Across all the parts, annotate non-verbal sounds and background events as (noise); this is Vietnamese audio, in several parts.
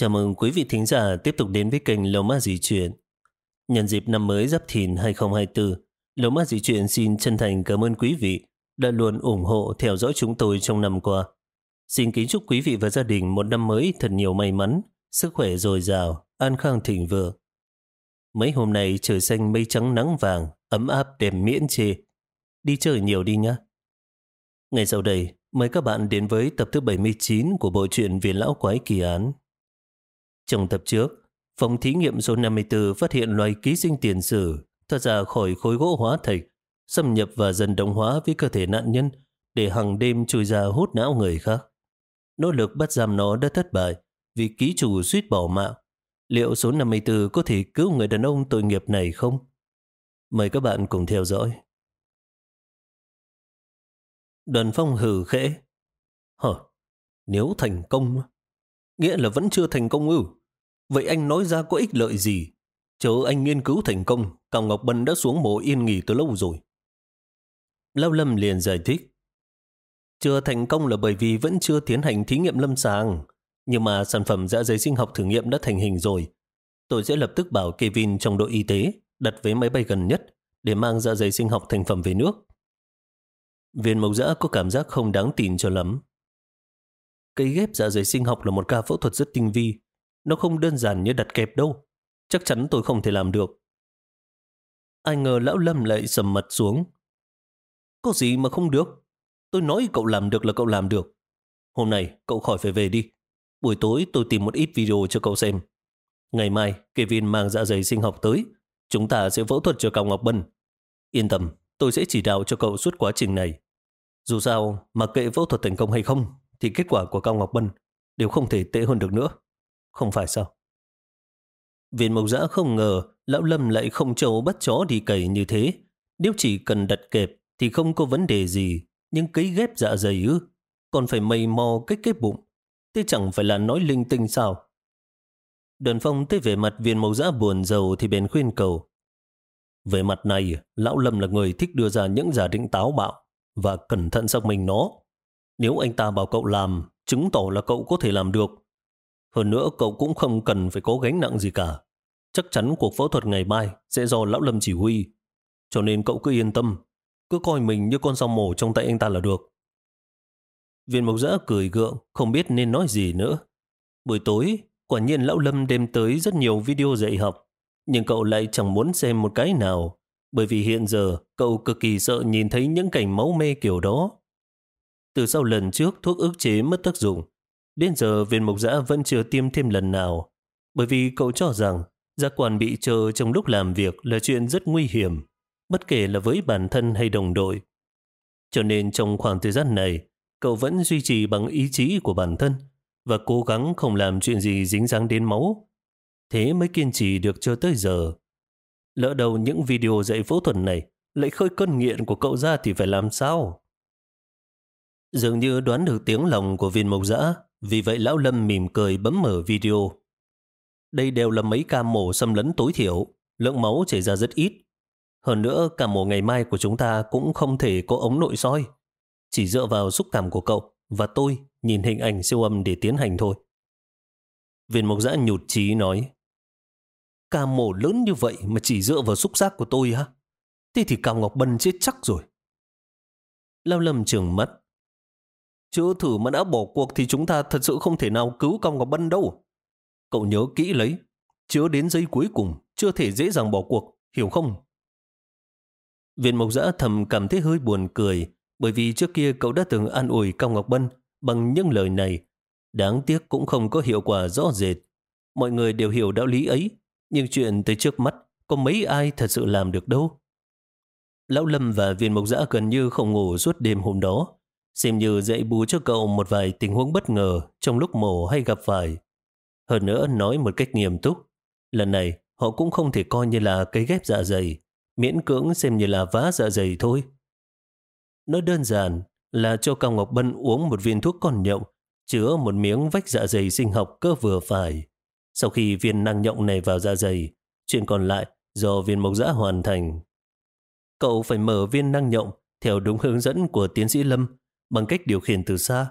Chào mừng quý vị thính giả tiếp tục đến với kênh Lầu Ma Di Chuyển. Nhân dịp năm mới Giáp Thìn 2024, Lầu Ma Di Chuyển xin chân thành cảm ơn quý vị đã luôn ủng hộ theo dõi chúng tôi trong năm qua. Xin kính chúc quý vị và gia đình một năm mới thật nhiều may mắn, sức khỏe dồi dào, an khang thịnh vượng. Mấy hôm nay trời xanh mây trắng nắng vàng, ấm áp đẹp miễn chê. Đi chơi nhiều đi nhá Ngày sau đây, mời các bạn đến với tập thứ 79 của bộ truyện viền Lão Quái Kỳ Án. Trong tập trước, phòng thí nghiệm số 54 phát hiện loài ký sinh tiền sử thoát ra khỏi khối gỗ hóa thạch, xâm nhập và dần đồng hóa với cơ thể nạn nhân để hàng đêm chui ra hút não người khác. Nỗ lực bắt giam nó đã thất bại vì ký chủ suýt bỏ mạng. Liệu số 54 có thể cứu người đàn ông tội nghiệp này không? Mời các bạn cùng theo dõi. Đoàn phong hừ khẽ. Hờ, nếu thành công, nghĩa là vẫn chưa thành công ư? Vậy anh nói ra có ích lợi gì? Chờ anh nghiên cứu thành công, Cao Ngọc Bân đã xuống mộ yên nghỉ từ lâu rồi. Lao Lâm liền giải thích. Chưa thành công là bởi vì vẫn chưa tiến hành thí nghiệm lâm sàng. Nhưng mà sản phẩm dạ dày sinh học thử nghiệm đã thành hình rồi. Tôi sẽ lập tức bảo Kevin trong đội y tế đặt vé máy bay gần nhất để mang dạ dày sinh học thành phẩm về nước. Viên mộc dã có cảm giác không đáng tin cho lắm. Cây ghép dạ dày sinh học là một ca phẫu thuật rất tinh vi. Nó không đơn giản như đặt kẹp đâu. Chắc chắn tôi không thể làm được. Ai ngờ lão Lâm lại sầm mặt xuống. Có gì mà không được? Tôi nói cậu làm được là cậu làm được. Hôm nay cậu khỏi phải về đi. Buổi tối tôi tìm một ít video cho cậu xem. Ngày mai Kevin mang dạ dày sinh học tới. Chúng ta sẽ phẫu thuật cho Cao Ngọc Bân. Yên tâm, tôi sẽ chỉ đạo cho cậu suốt quá trình này. Dù sao, mặc kệ phẫu thuật thành công hay không, thì kết quả của Cao Ngọc Bân đều không thể tệ hơn được nữa. Không phải sao? Viên mộc giã không ngờ lão Lâm lại không trâu bắt chó đi cày như thế. Nếu chỉ cần đặt kẹp thì không có vấn đề gì. Nhưng cấy ghép dạ dày ư, còn phải mây mò cách ghép bụng. Thế chẳng phải là nói linh tinh sao? Đoàn phong tới về mặt viên mộc giã buồn giàu thì bèn khuyên cầu. Về mặt này, lão Lâm là người thích đưa ra những giả định táo bạo và cẩn thận xác mình nó. Nếu anh ta bảo cậu làm, chứng tỏ là cậu có thể làm được. Hơn nữa cậu cũng không cần phải có gánh nặng gì cả. Chắc chắn cuộc phẫu thuật ngày mai sẽ do Lão Lâm chỉ huy. Cho nên cậu cứ yên tâm, cứ coi mình như con sao mổ trong tay anh ta là được. Viên mộc giã cười gượng, không biết nên nói gì nữa. Buổi tối, quả nhiên Lão Lâm đem tới rất nhiều video dạy học, nhưng cậu lại chẳng muốn xem một cái nào, bởi vì hiện giờ cậu cực kỳ sợ nhìn thấy những cảnh máu mê kiểu đó. Từ sau lần trước thuốc ức chế mất tác dụng, đến giờ viên mộc giã vẫn chưa tiêm thêm lần nào, bởi vì cậu cho rằng giác quan bị chờ trong lúc làm việc là chuyện rất nguy hiểm, bất kể là với bản thân hay đồng đội. Cho nên trong khoảng thời gian này, cậu vẫn duy trì bằng ý chí của bản thân và cố gắng không làm chuyện gì dính dáng đến máu. Thế mới kiên trì được cho tới giờ. Lỡ đầu những video dạy phẫu thuật này lại khơi cơn nghiện của cậu ra thì phải làm sao? Dường như đoán được tiếng lòng của viên mộc dã, vì vậy lão Lâm mỉm cười bấm mở video. Đây đều là mấy ca mổ xâm lấn tối thiểu, lượng máu chảy ra rất ít. Hơn nữa, ca mổ ngày mai của chúng ta cũng không thể có ống nội soi. Chỉ dựa vào xúc cảm của cậu và tôi nhìn hình ảnh siêu âm để tiến hành thôi. Viên mộc giã nhụt chí nói, ca mổ lớn như vậy mà chỉ dựa vào xúc giác của tôi hả? Thế thì Cao Ngọc Bân chết chắc rồi. Lao Lâm trường mắt. Chưa thử mà đã bỏ cuộc thì chúng ta thật sự không thể nào cứu Cao Ngọc Bân đâu. Cậu nhớ kỹ lấy, chưa đến giây cuối cùng, chưa thể dễ dàng bỏ cuộc, hiểu không? Viên mộc giã thầm cảm thấy hơi buồn cười, bởi vì trước kia cậu đã từng an ủi Cao Ngọc Bân bằng những lời này. Đáng tiếc cũng không có hiệu quả rõ rệt. Mọi người đều hiểu đạo lý ấy, nhưng chuyện tới trước mắt có mấy ai thật sự làm được đâu. Lão Lâm và viên mộc giã gần như không ngủ suốt đêm hôm đó, xem như dạy bù cho cậu một vài tình huống bất ngờ trong lúc mổ hay gặp phải. Hơn nữa nói một cách nghiêm túc, lần này họ cũng không thể coi như là cây ghép dạ dày, miễn cưỡng xem như là vá dạ dày thôi. Nói đơn giản là cho Cao Ngọc Bân uống một viên thuốc còn nhộng, chứa một miếng vách dạ dày sinh học cơ vừa phải. Sau khi viên năng nhộng này vào dạ dày, chuyện còn lại do viên mộc dã hoàn thành. Cậu phải mở viên năng nhộng theo đúng hướng dẫn của tiến sĩ Lâm bằng cách điều khiển từ xa,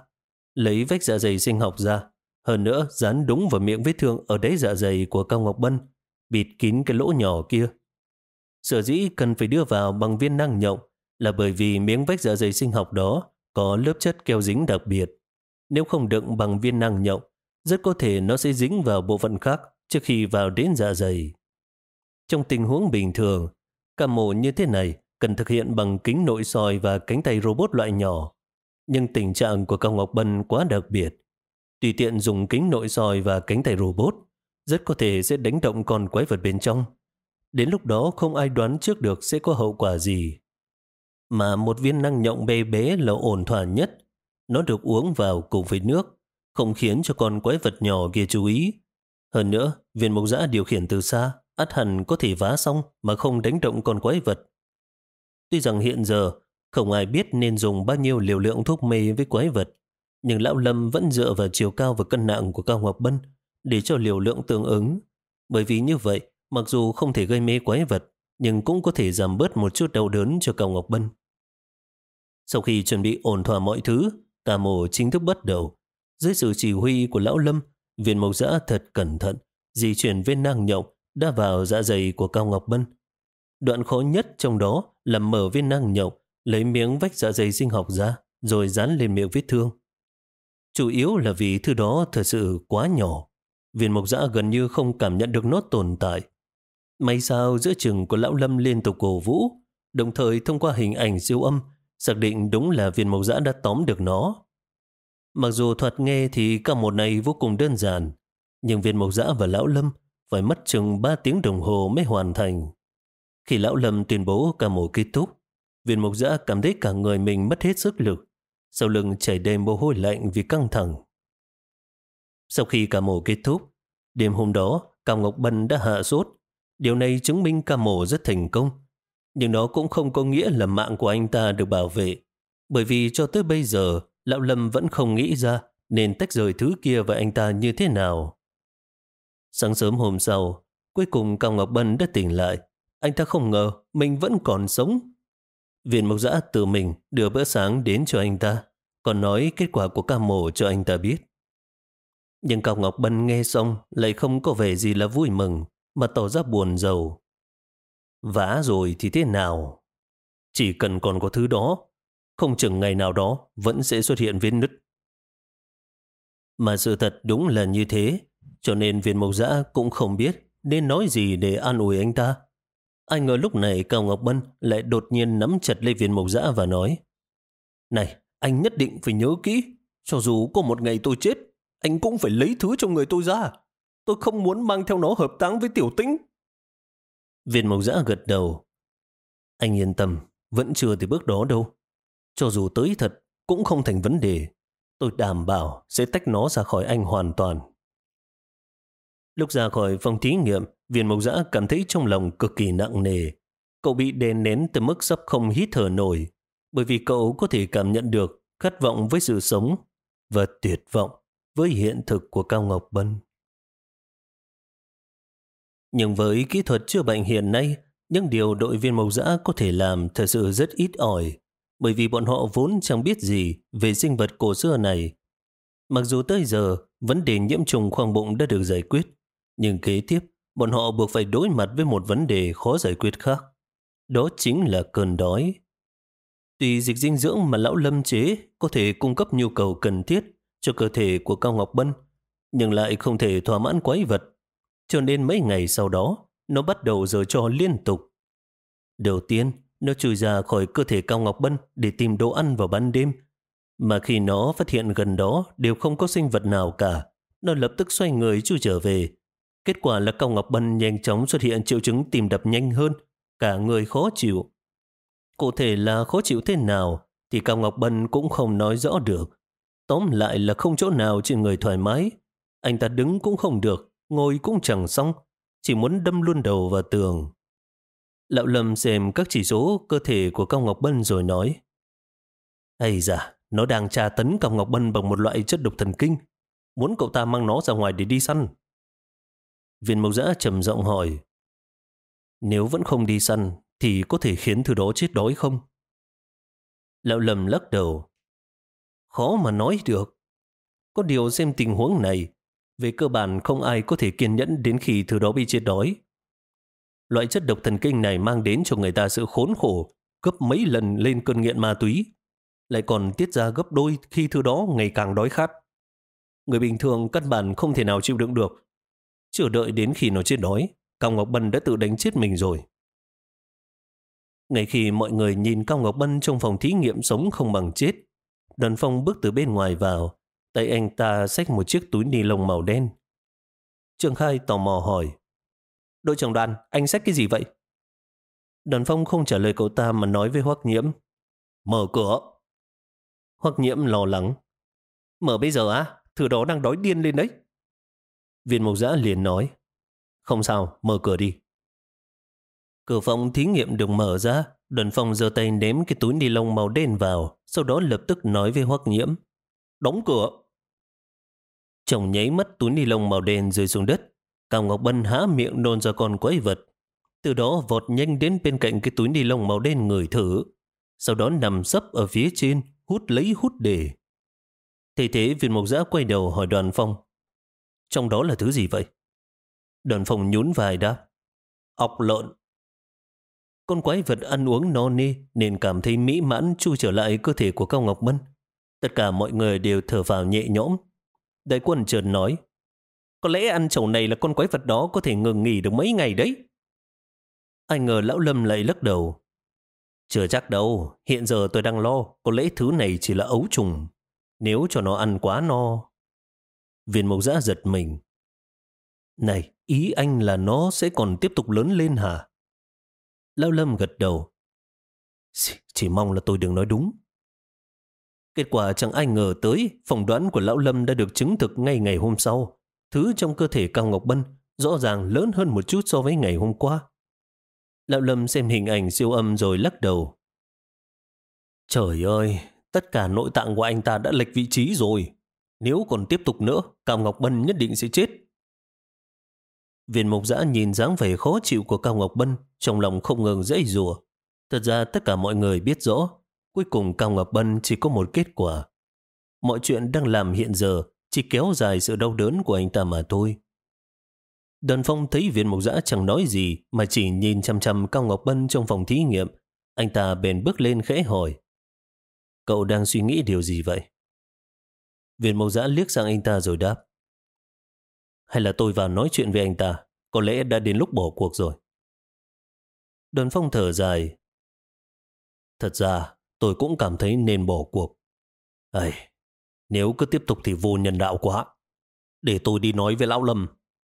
lấy vách dạ dày sinh học ra, Hơn nữa, dán đúng vào miệng vết thương ở đáy dạ dày của Cao Ngọc Bân, bịt kín cái lỗ nhỏ kia. Sở dĩ cần phải đưa vào bằng viên năng nhộng là bởi vì miếng vách dạ dày sinh học đó có lớp chất keo dính đặc biệt. Nếu không đựng bằng viên năng nhộng, rất có thể nó sẽ dính vào bộ phận khác trước khi vào đến dạ dày. Trong tình huống bình thường, ca mổ như thế này cần thực hiện bằng kính nội soi và cánh tay robot loại nhỏ. Nhưng tình trạng của Cao Ngọc Bân quá đặc biệt. Tùy tiện dùng kính nội soi và cánh tay robot, rất có thể sẽ đánh động con quái vật bên trong. Đến lúc đó không ai đoán trước được sẽ có hậu quả gì. Mà một viên năng nhộng bé bé là ổn thỏa nhất. Nó được uống vào cùng với nước, không khiến cho con quái vật nhỏ kia chú ý. Hơn nữa, viên mộc giã điều khiển từ xa, át hẳn có thể vá xong mà không đánh động con quái vật. Tuy rằng hiện giờ không ai biết nên dùng bao nhiêu liều lượng thuốc mê với quái vật, nhưng Lão Lâm vẫn dựa vào chiều cao và cân nặng của Cao Ngọc Bân để cho liều lượng tương ứng. Bởi vì như vậy, mặc dù không thể gây mê quái vật, nhưng cũng có thể giảm bớt một chút đau đớn cho Cao Ngọc Bân. Sau khi chuẩn bị ổn thỏa mọi thứ, ca mổ chính thức bắt đầu. Dưới sự chỉ huy của Lão Lâm, viên mộc giã thật cẩn thận, di chuyển viên năng nhộng đã vào dạ dày của Cao Ngọc Bân. Đoạn khó nhất trong đó là mở viên năng nhộng, lấy miếng vách dạ dày sinh học ra, rồi dán lên miệng vết thương. Chủ yếu là vì thứ đó thật sự quá nhỏ. Viên mộc dã gần như không cảm nhận được nó tồn tại. May sao giữa chừng của lão lâm liên tục cổ vũ, đồng thời thông qua hình ảnh siêu âm, xác định đúng là viên mộc dã đã tóm được nó. Mặc dù thuật nghe thì cả một này vô cùng đơn giản, nhưng viên mộc dã và lão lâm phải mất chừng 3 tiếng đồng hồ mới hoàn thành. Khi lão lâm tuyên bố ca mổ kết thúc, viên mộc dã cảm thấy cả người mình mất hết sức lực, sau lưng chảy đầy mồ hôi lạnh vì căng thẳng. Sau khi ca mổ kết thúc, đêm hôm đó Cao Ngọc Bân đã hạ sốt. Điều này chứng minh ca mổ rất thành công. Nhưng nó cũng không có nghĩa là mạng của anh ta được bảo vệ. Bởi vì cho tới bây giờ, Lão Lâm vẫn không nghĩ ra nên tách rời thứ kia và anh ta như thế nào. Sáng sớm hôm sau, cuối cùng Cao Ngọc Bân đã tỉnh lại. Anh ta không ngờ mình vẫn còn sống. Viện Mộc Giã tự mình đưa bữa sáng đến cho anh ta, còn nói kết quả của ca mổ cho anh ta biết. Nhưng Cao Ngọc Bân nghe xong lại không có vẻ gì là vui mừng, mà tỏ ra buồn giàu. Vã rồi thì thế nào? Chỉ cần còn có thứ đó, không chừng ngày nào đó vẫn sẽ xuất hiện vết nứt. Mà sự thật đúng là như thế, cho nên viên mộc giã cũng không biết nên nói gì để an ủi anh ta. Anh ngờ lúc này Cao Ngọc Bân lại đột nhiên nắm chặt lấy viên mộc dã và nói Này, anh nhất định phải nhớ kỹ, cho dù có một ngày tôi chết, anh cũng phải lấy thứ trong người tôi ra. Tôi không muốn mang theo nó hợp táng với tiểu tĩnh. Viên mộc dã gật đầu. Anh yên tâm, vẫn chưa tới bước đó đâu. Cho dù tới thật, cũng không thành vấn đề. Tôi đảm bảo sẽ tách nó ra khỏi anh hoàn toàn. Lúc ra khỏi phòng thí nghiệm, viên mộc giã cảm thấy trong lòng cực kỳ nặng nề. Cậu bị đè nén tới mức sắp không hít thở nổi, bởi vì cậu có thể cảm nhận được khát vọng với sự sống và tuyệt vọng với hiện thực của Cao Ngọc Bân. Nhưng với kỹ thuật chữa bệnh hiện nay, những điều đội viên mộc giã có thể làm thật sự rất ít ỏi, bởi vì bọn họ vốn chẳng biết gì về sinh vật cổ xưa này. Mặc dù tới giờ, vấn đề nhiễm trùng khoang bụng đã được giải quyết, nhưng kế tiếp, bọn họ buộc phải đối mặt với một vấn đề khó giải quyết khác. Đó chính là cơn đói. Tuy dịch dinh dưỡng mà lão lâm chế có thể cung cấp nhu cầu cần thiết cho cơ thể của Cao Ngọc Bân, nhưng lại không thể thỏa mãn quái vật. Cho nên mấy ngày sau đó, nó bắt đầu giờ cho liên tục. Đầu tiên, nó chui ra khỏi cơ thể Cao Ngọc Bân để tìm đồ ăn vào ban đêm. Mà khi nó phát hiện gần đó đều không có sinh vật nào cả, nó lập tức xoay người chui trở về. Kết quả là Cao Ngọc Bân nhanh chóng xuất hiện triệu chứng tìm đập nhanh hơn, cả người khó chịu. Cụ thể là khó chịu thế nào thì Cao Ngọc Bân cũng không nói rõ được. Tóm lại là không chỗ nào trên người thoải mái. Anh ta đứng cũng không được, ngồi cũng chẳng xong, chỉ muốn đâm luôn đầu vào tường. Lão Lâm xem các chỉ số cơ thể của Cao Ngọc Bân rồi nói Ây da, nó đang tra tấn Cao Ngọc Bân bằng một loại chất độc thần kinh. Muốn cậu ta mang nó ra ngoài để đi săn. Viên mộc giã trầm giọng hỏi Nếu vẫn không đi săn thì có thể khiến thứ đó chết đói không? Lão lầm lắc đầu khó mà nói được. Có điều xem tình huống này, về cơ bản không ai có thể kiên nhẫn đến khi thứ đó bị chết đói. Loại chất độc thần kinh này mang đến cho người ta sự khốn khổ, gấp mấy lần lên cơn nghiện ma túy, lại còn tiết ra gấp đôi khi thứ đó ngày càng đói khát. Người bình thường căn bản không thể nào chịu đựng được. Chưa đợi đến khi nó chết đói, Cao Ngọc Bân đã tự đánh chết mình rồi. Ngay khi mọi người nhìn Cao Ngọc Bân trong phòng thí nghiệm sống không bằng chết, Đoàn Phong bước từ bên ngoài vào, tay anh ta xách một chiếc túi ni lông màu đen. trương Khai tò mò hỏi, Đội trưởng đoàn, anh xách cái gì vậy? Đoàn Phong không trả lời cậu ta mà nói với Hoắc Nhiễm, Mở cửa. Hoắc Nhiễm lo lắng, Mở bây giờ á, thứ đó đang đói điên lên đấy. Viên mộc giã liền nói, Không sao, mở cửa đi. Cửa phòng thí nghiệm được mở ra, đoàn phòng giơ tay ném cái túi ni lông màu đen vào, sau đó lập tức nói với Hoắc Nhiễm. Đóng cửa. Chồng nháy mắt túi ni lông màu đen rơi xuống đất. Cao Ngọc Bân há miệng nôn ra con quái vật. Từ đó vọt nhanh đến bên cạnh cái túi ni lông màu đen người thử. Sau đó nằm sấp ở phía trên, hút lấy hút để. Thế thế viên mộc giã quay đầu hỏi đoàn phong. Trong đó là thứ gì vậy? Đoàn phòng nhún vai đáp. ốc lợn. Con quái vật ăn uống no nê nên cảm thấy mỹ mãn chui trở lại cơ thể của Cao Ngọc Mân. Tất cả mọi người đều thở vào nhẹ nhõm. Đại quân chợt nói, có lẽ ăn chầu này là con quái vật đó có thể ngừng nghỉ được mấy ngày đấy. Ai ngờ lão Lâm lại lắc đầu. Chưa chắc đâu, hiện giờ tôi đang lo, có lẽ thứ này chỉ là ấu trùng. Nếu cho nó ăn quá no. Viên mộc giã giật mình. Này, ý anh là nó sẽ còn tiếp tục lớn lên hả? Lão Lâm gật đầu. Chỉ mong là tôi đừng nói đúng. Kết quả chẳng ai ngờ tới, phỏng đoán của Lão Lâm đã được chứng thực ngay ngày hôm sau. Thứ trong cơ thể Cao Ngọc Bân rõ ràng lớn hơn một chút so với ngày hôm qua. Lão Lâm xem hình ảnh siêu âm rồi lắc đầu. Trời ơi, tất cả nội tạng của anh ta đã lệch vị trí rồi. Nếu còn tiếp tục nữa, Cao Ngọc Bân nhất định sẽ chết. Viên mục giã nhìn dáng vẻ khó chịu của Cao Ngọc Bân, trong lòng không ngừng dãy rùa. Thật ra tất cả mọi người biết rõ, cuối cùng Cao Ngọc Bân chỉ có một kết quả. Mọi chuyện đang làm hiện giờ chỉ kéo dài sự đau đớn của anh ta mà thôi. Đoàn phong thấy viên mục giã chẳng nói gì mà chỉ nhìn chăm chăm Cao Ngọc Bân trong phòng thí nghiệm. Anh ta bèn bước lên khẽ hỏi. Cậu đang suy nghĩ điều gì vậy? Viên mẫu giã liếc sang anh ta rồi đáp. Hay là tôi vào nói chuyện với anh ta? Có lẽ đã đến lúc bỏ cuộc rồi. Đoàn phong thở dài. Thật ra, tôi cũng cảm thấy nên bỏ cuộc. Ây, nếu cứ tiếp tục thì vô nhân đạo quá. Để tôi đi nói với Lão Lâm.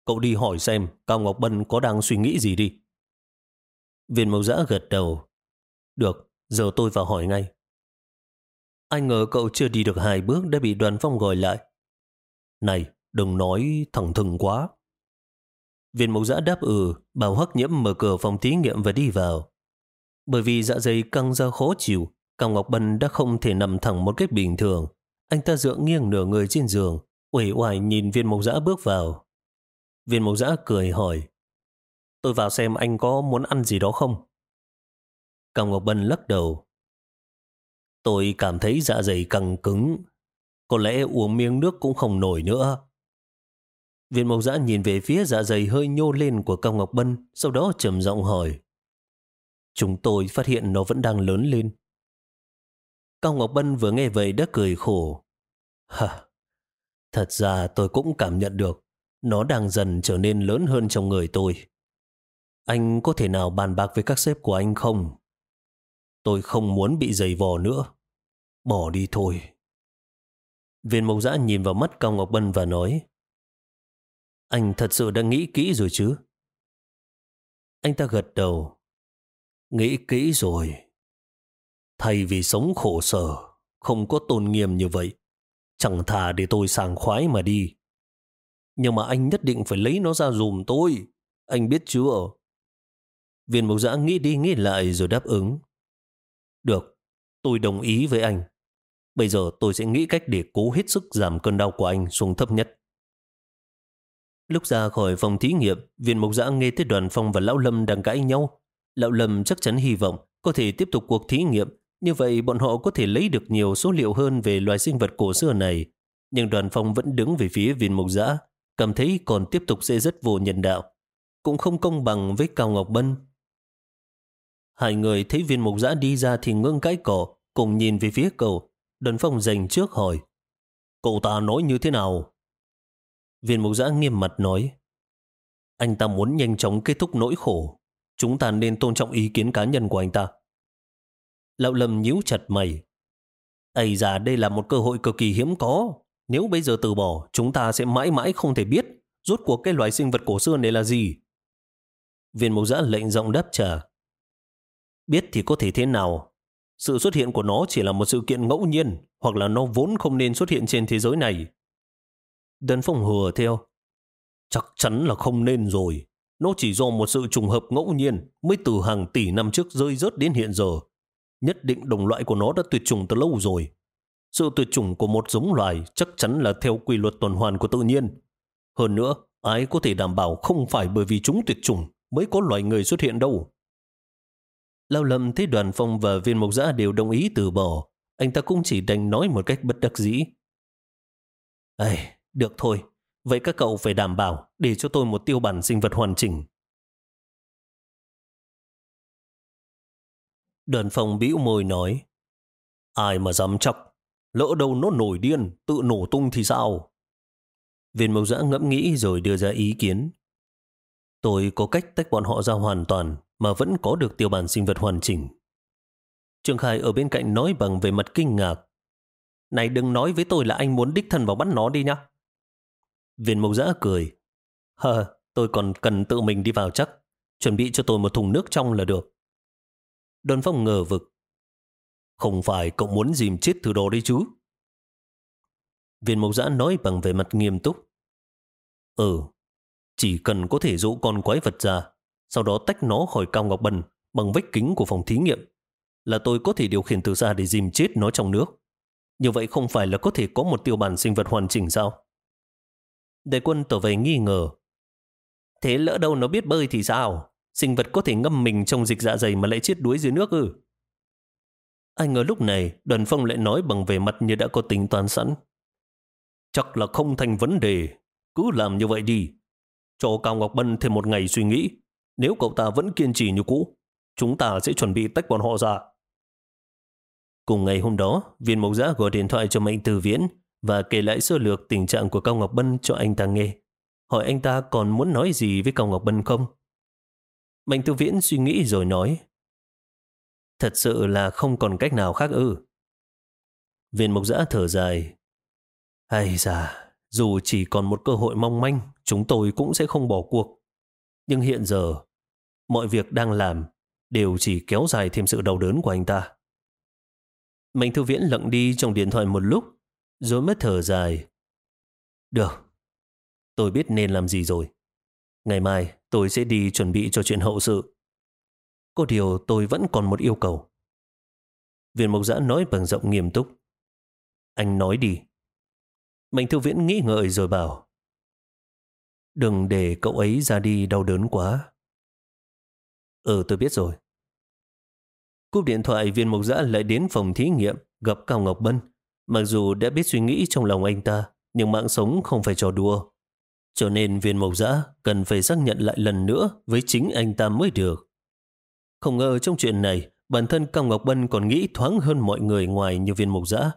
Cậu đi hỏi xem Cao Ngọc Bân có đang suy nghĩ gì đi. Viên mẫu giã gật đầu. Được, giờ tôi vào hỏi ngay. Anh ngờ cậu chưa đi được hai bước đã bị đoàn phong gọi lại. Này, đừng nói thẳng thừng quá. Viên mộc giã đáp ừ, bảo hắc nhiễm mở cửa phòng thí nghiệm và đi vào. Bởi vì dạ dày căng ra khó chịu, Cao Ngọc Bân đã không thể nằm thẳng một cách bình thường. Anh ta dựa nghiêng nửa người trên giường, uể oải nhìn viên mộc giã bước vào. Viên mộc giã cười hỏi, tôi vào xem anh có muốn ăn gì đó không? Cao Ngọc Bân lắc đầu. Tôi cảm thấy dạ dày căng cứng. Có lẽ uống miếng nước cũng không nổi nữa. Viên mộc giã nhìn về phía dạ dày hơi nhô lên của Cao Ngọc Bân, sau đó trầm giọng hỏi. Chúng tôi phát hiện nó vẫn đang lớn lên. Cao Ngọc Bân vừa nghe vậy đã cười khổ. Hả, thật ra tôi cũng cảm nhận được nó đang dần trở nên lớn hơn trong người tôi. Anh có thể nào bàn bạc với các sếp của anh không? Tôi không muốn bị giày vò nữa. Bỏ đi thôi. Viên mộc giã nhìn vào mắt Cao Ngọc Bân và nói Anh thật sự đã nghĩ kỹ rồi chứ? Anh ta gật đầu. Nghĩ kỹ rồi. Thay vì sống khổ sở, không có tôn nghiêm như vậy, chẳng thà để tôi sàng khoái mà đi. Nhưng mà anh nhất định phải lấy nó ra dùm tôi. Anh biết chưa? Viên mộc giã nghĩ đi nghĩ lại rồi đáp ứng. Được, tôi đồng ý với anh. Bây giờ tôi sẽ nghĩ cách để cố hết sức giảm cơn đau của anh xuống thấp nhất. Lúc ra khỏi phòng thí nghiệm, viên mộc giã nghe thấy đoàn phong và lão lâm đang cãi nhau. Lão lâm chắc chắn hy vọng có thể tiếp tục cuộc thí nghiệm như vậy bọn họ có thể lấy được nhiều số liệu hơn về loài sinh vật cổ xưa này. Nhưng đoàn phong vẫn đứng về phía viên mộc giã, cảm thấy còn tiếp tục sẽ rất vô nhân đạo. Cũng không công bằng với Cao Ngọc Bân. Hai người thấy viên mộc giã đi ra thì ngưng cái cỏ, cùng nhìn về phía cầu Đoàn phong dành trước hỏi. Cậu ta nói như thế nào? Viên mục giã nghiêm mặt nói. Anh ta muốn nhanh chóng kết thúc nỗi khổ. Chúng ta nên tôn trọng ý kiến cá nhân của anh ta. Lão Lâm nhíu chặt mày. Ây già đây là một cơ hội cực kỳ hiếm có. Nếu bây giờ từ bỏ, chúng ta sẽ mãi mãi không thể biết rốt cuộc cái loài sinh vật cổ xưa này là gì. Viên mục giã lệnh giọng đáp trả. Biết thì có thể thế nào? Sự xuất hiện của nó chỉ là một sự kiện ngẫu nhiên, hoặc là nó vốn không nên xuất hiện trên thế giới này. Đơn phong hùa theo. Chắc chắn là không nên rồi. Nó chỉ do một sự trùng hợp ngẫu nhiên mới từ hàng tỷ năm trước rơi rớt đến hiện giờ. Nhất định đồng loại của nó đã tuyệt chủng từ lâu rồi. Sự tuyệt chủng của một giống loài chắc chắn là theo quy luật tuần hoàn của tự nhiên. Hơn nữa, ai có thể đảm bảo không phải bởi vì chúng tuyệt chủng mới có loài người xuất hiện đâu. Lao Lâm thấy đoàn phong và viên mộc giã đều đồng ý từ bỏ. Anh ta cũng chỉ đành nói một cách bất đắc dĩ. Ây, được thôi. Vậy các cậu phải đảm bảo để cho tôi một tiêu bản sinh vật hoàn chỉnh. Đoàn phong bĩu môi nói. Ai mà dám chắc. Lỡ đâu nó nổi điên, tự nổ tung thì sao? Viên mộc giã ngẫm nghĩ rồi đưa ra ý kiến. Tôi có cách tách bọn họ ra hoàn toàn mà vẫn có được tiêu bản sinh vật hoàn chỉnh. Trương Khai ở bên cạnh nói bằng về mặt kinh ngạc. Này đừng nói với tôi là anh muốn đích thân vào bắt nó đi nhá. Viên mộc giã cười. Hờ, tôi còn cần tự mình đi vào chắc. Chuẩn bị cho tôi một thùng nước trong là được. Đơn phong ngờ vực. Không phải cậu muốn dìm chết thứ đồ đi chứ? Viên mộc giã nói bằng về mặt nghiêm túc. Ừ, chỉ cần có thể dụ con quái vật ra, sau đó tách nó khỏi cao ngọc bần bằng vách kính của phòng thí nghiệm, là tôi có thể điều khiển từ xa để dìm chết nó trong nước. Như vậy không phải là có thể có một tiêu bản sinh vật hoàn chỉnh sao? Đại quân tỏ về nghi ngờ. Thế lỡ đâu nó biết bơi thì sao? Sinh vật có thể ngâm mình trong dịch dạ dày mà lại chết đuối dưới nước ư? Ai ngờ lúc này, đoàn phong lại nói bằng về mặt như đã có tính toán sẵn. Chắc là không thành vấn đề. Cứ làm như vậy đi. Cho Cao Ngọc Bân thêm một ngày suy nghĩ. Nếu cậu ta vẫn kiên trì như cũ, chúng ta sẽ chuẩn bị tách bọn họ ra. Cùng ngày hôm đó, viên mộc giã gọi điện thoại cho Mạnh Từ Viễn và kể lại sơ lược tình trạng của Cao Ngọc Bân cho anh ta nghe. Hỏi anh ta còn muốn nói gì với Cao Ngọc Bân không? Mạnh Từ Viễn suy nghĩ rồi nói Thật sự là không còn cách nào khác ư. Viên mộc giã thở dài. Hay da, dù chỉ còn một cơ hội mong manh, chúng tôi cũng sẽ không bỏ cuộc. Nhưng hiện giờ, mọi việc đang làm đều chỉ kéo dài thêm sự đau đớn của anh ta. Mạnh thư viễn lặng đi trong điện thoại một lúc, rồi mới thở dài. Được, tôi biết nên làm gì rồi. Ngày mai tôi sẽ đi chuẩn bị cho chuyện hậu sự. Có điều tôi vẫn còn một yêu cầu. Viên mộc giã nói bằng giọng nghiêm túc. Anh nói đi. Mạnh thư viễn nghĩ ngợi rồi bảo. Đừng để cậu ấy ra đi đau đớn quá. Ừ tôi biết rồi. Cúp điện thoại viên mộc giã lại đến phòng thí nghiệm gặp Cao Ngọc Bân. Mặc dù đã biết suy nghĩ trong lòng anh ta, nhưng mạng sống không phải trò đùa. Cho nên viên mộc giã cần phải xác nhận lại lần nữa với chính anh ta mới được. Không ngờ trong chuyện này, bản thân Cao Ngọc Bân còn nghĩ thoáng hơn mọi người ngoài như viên mộc giã.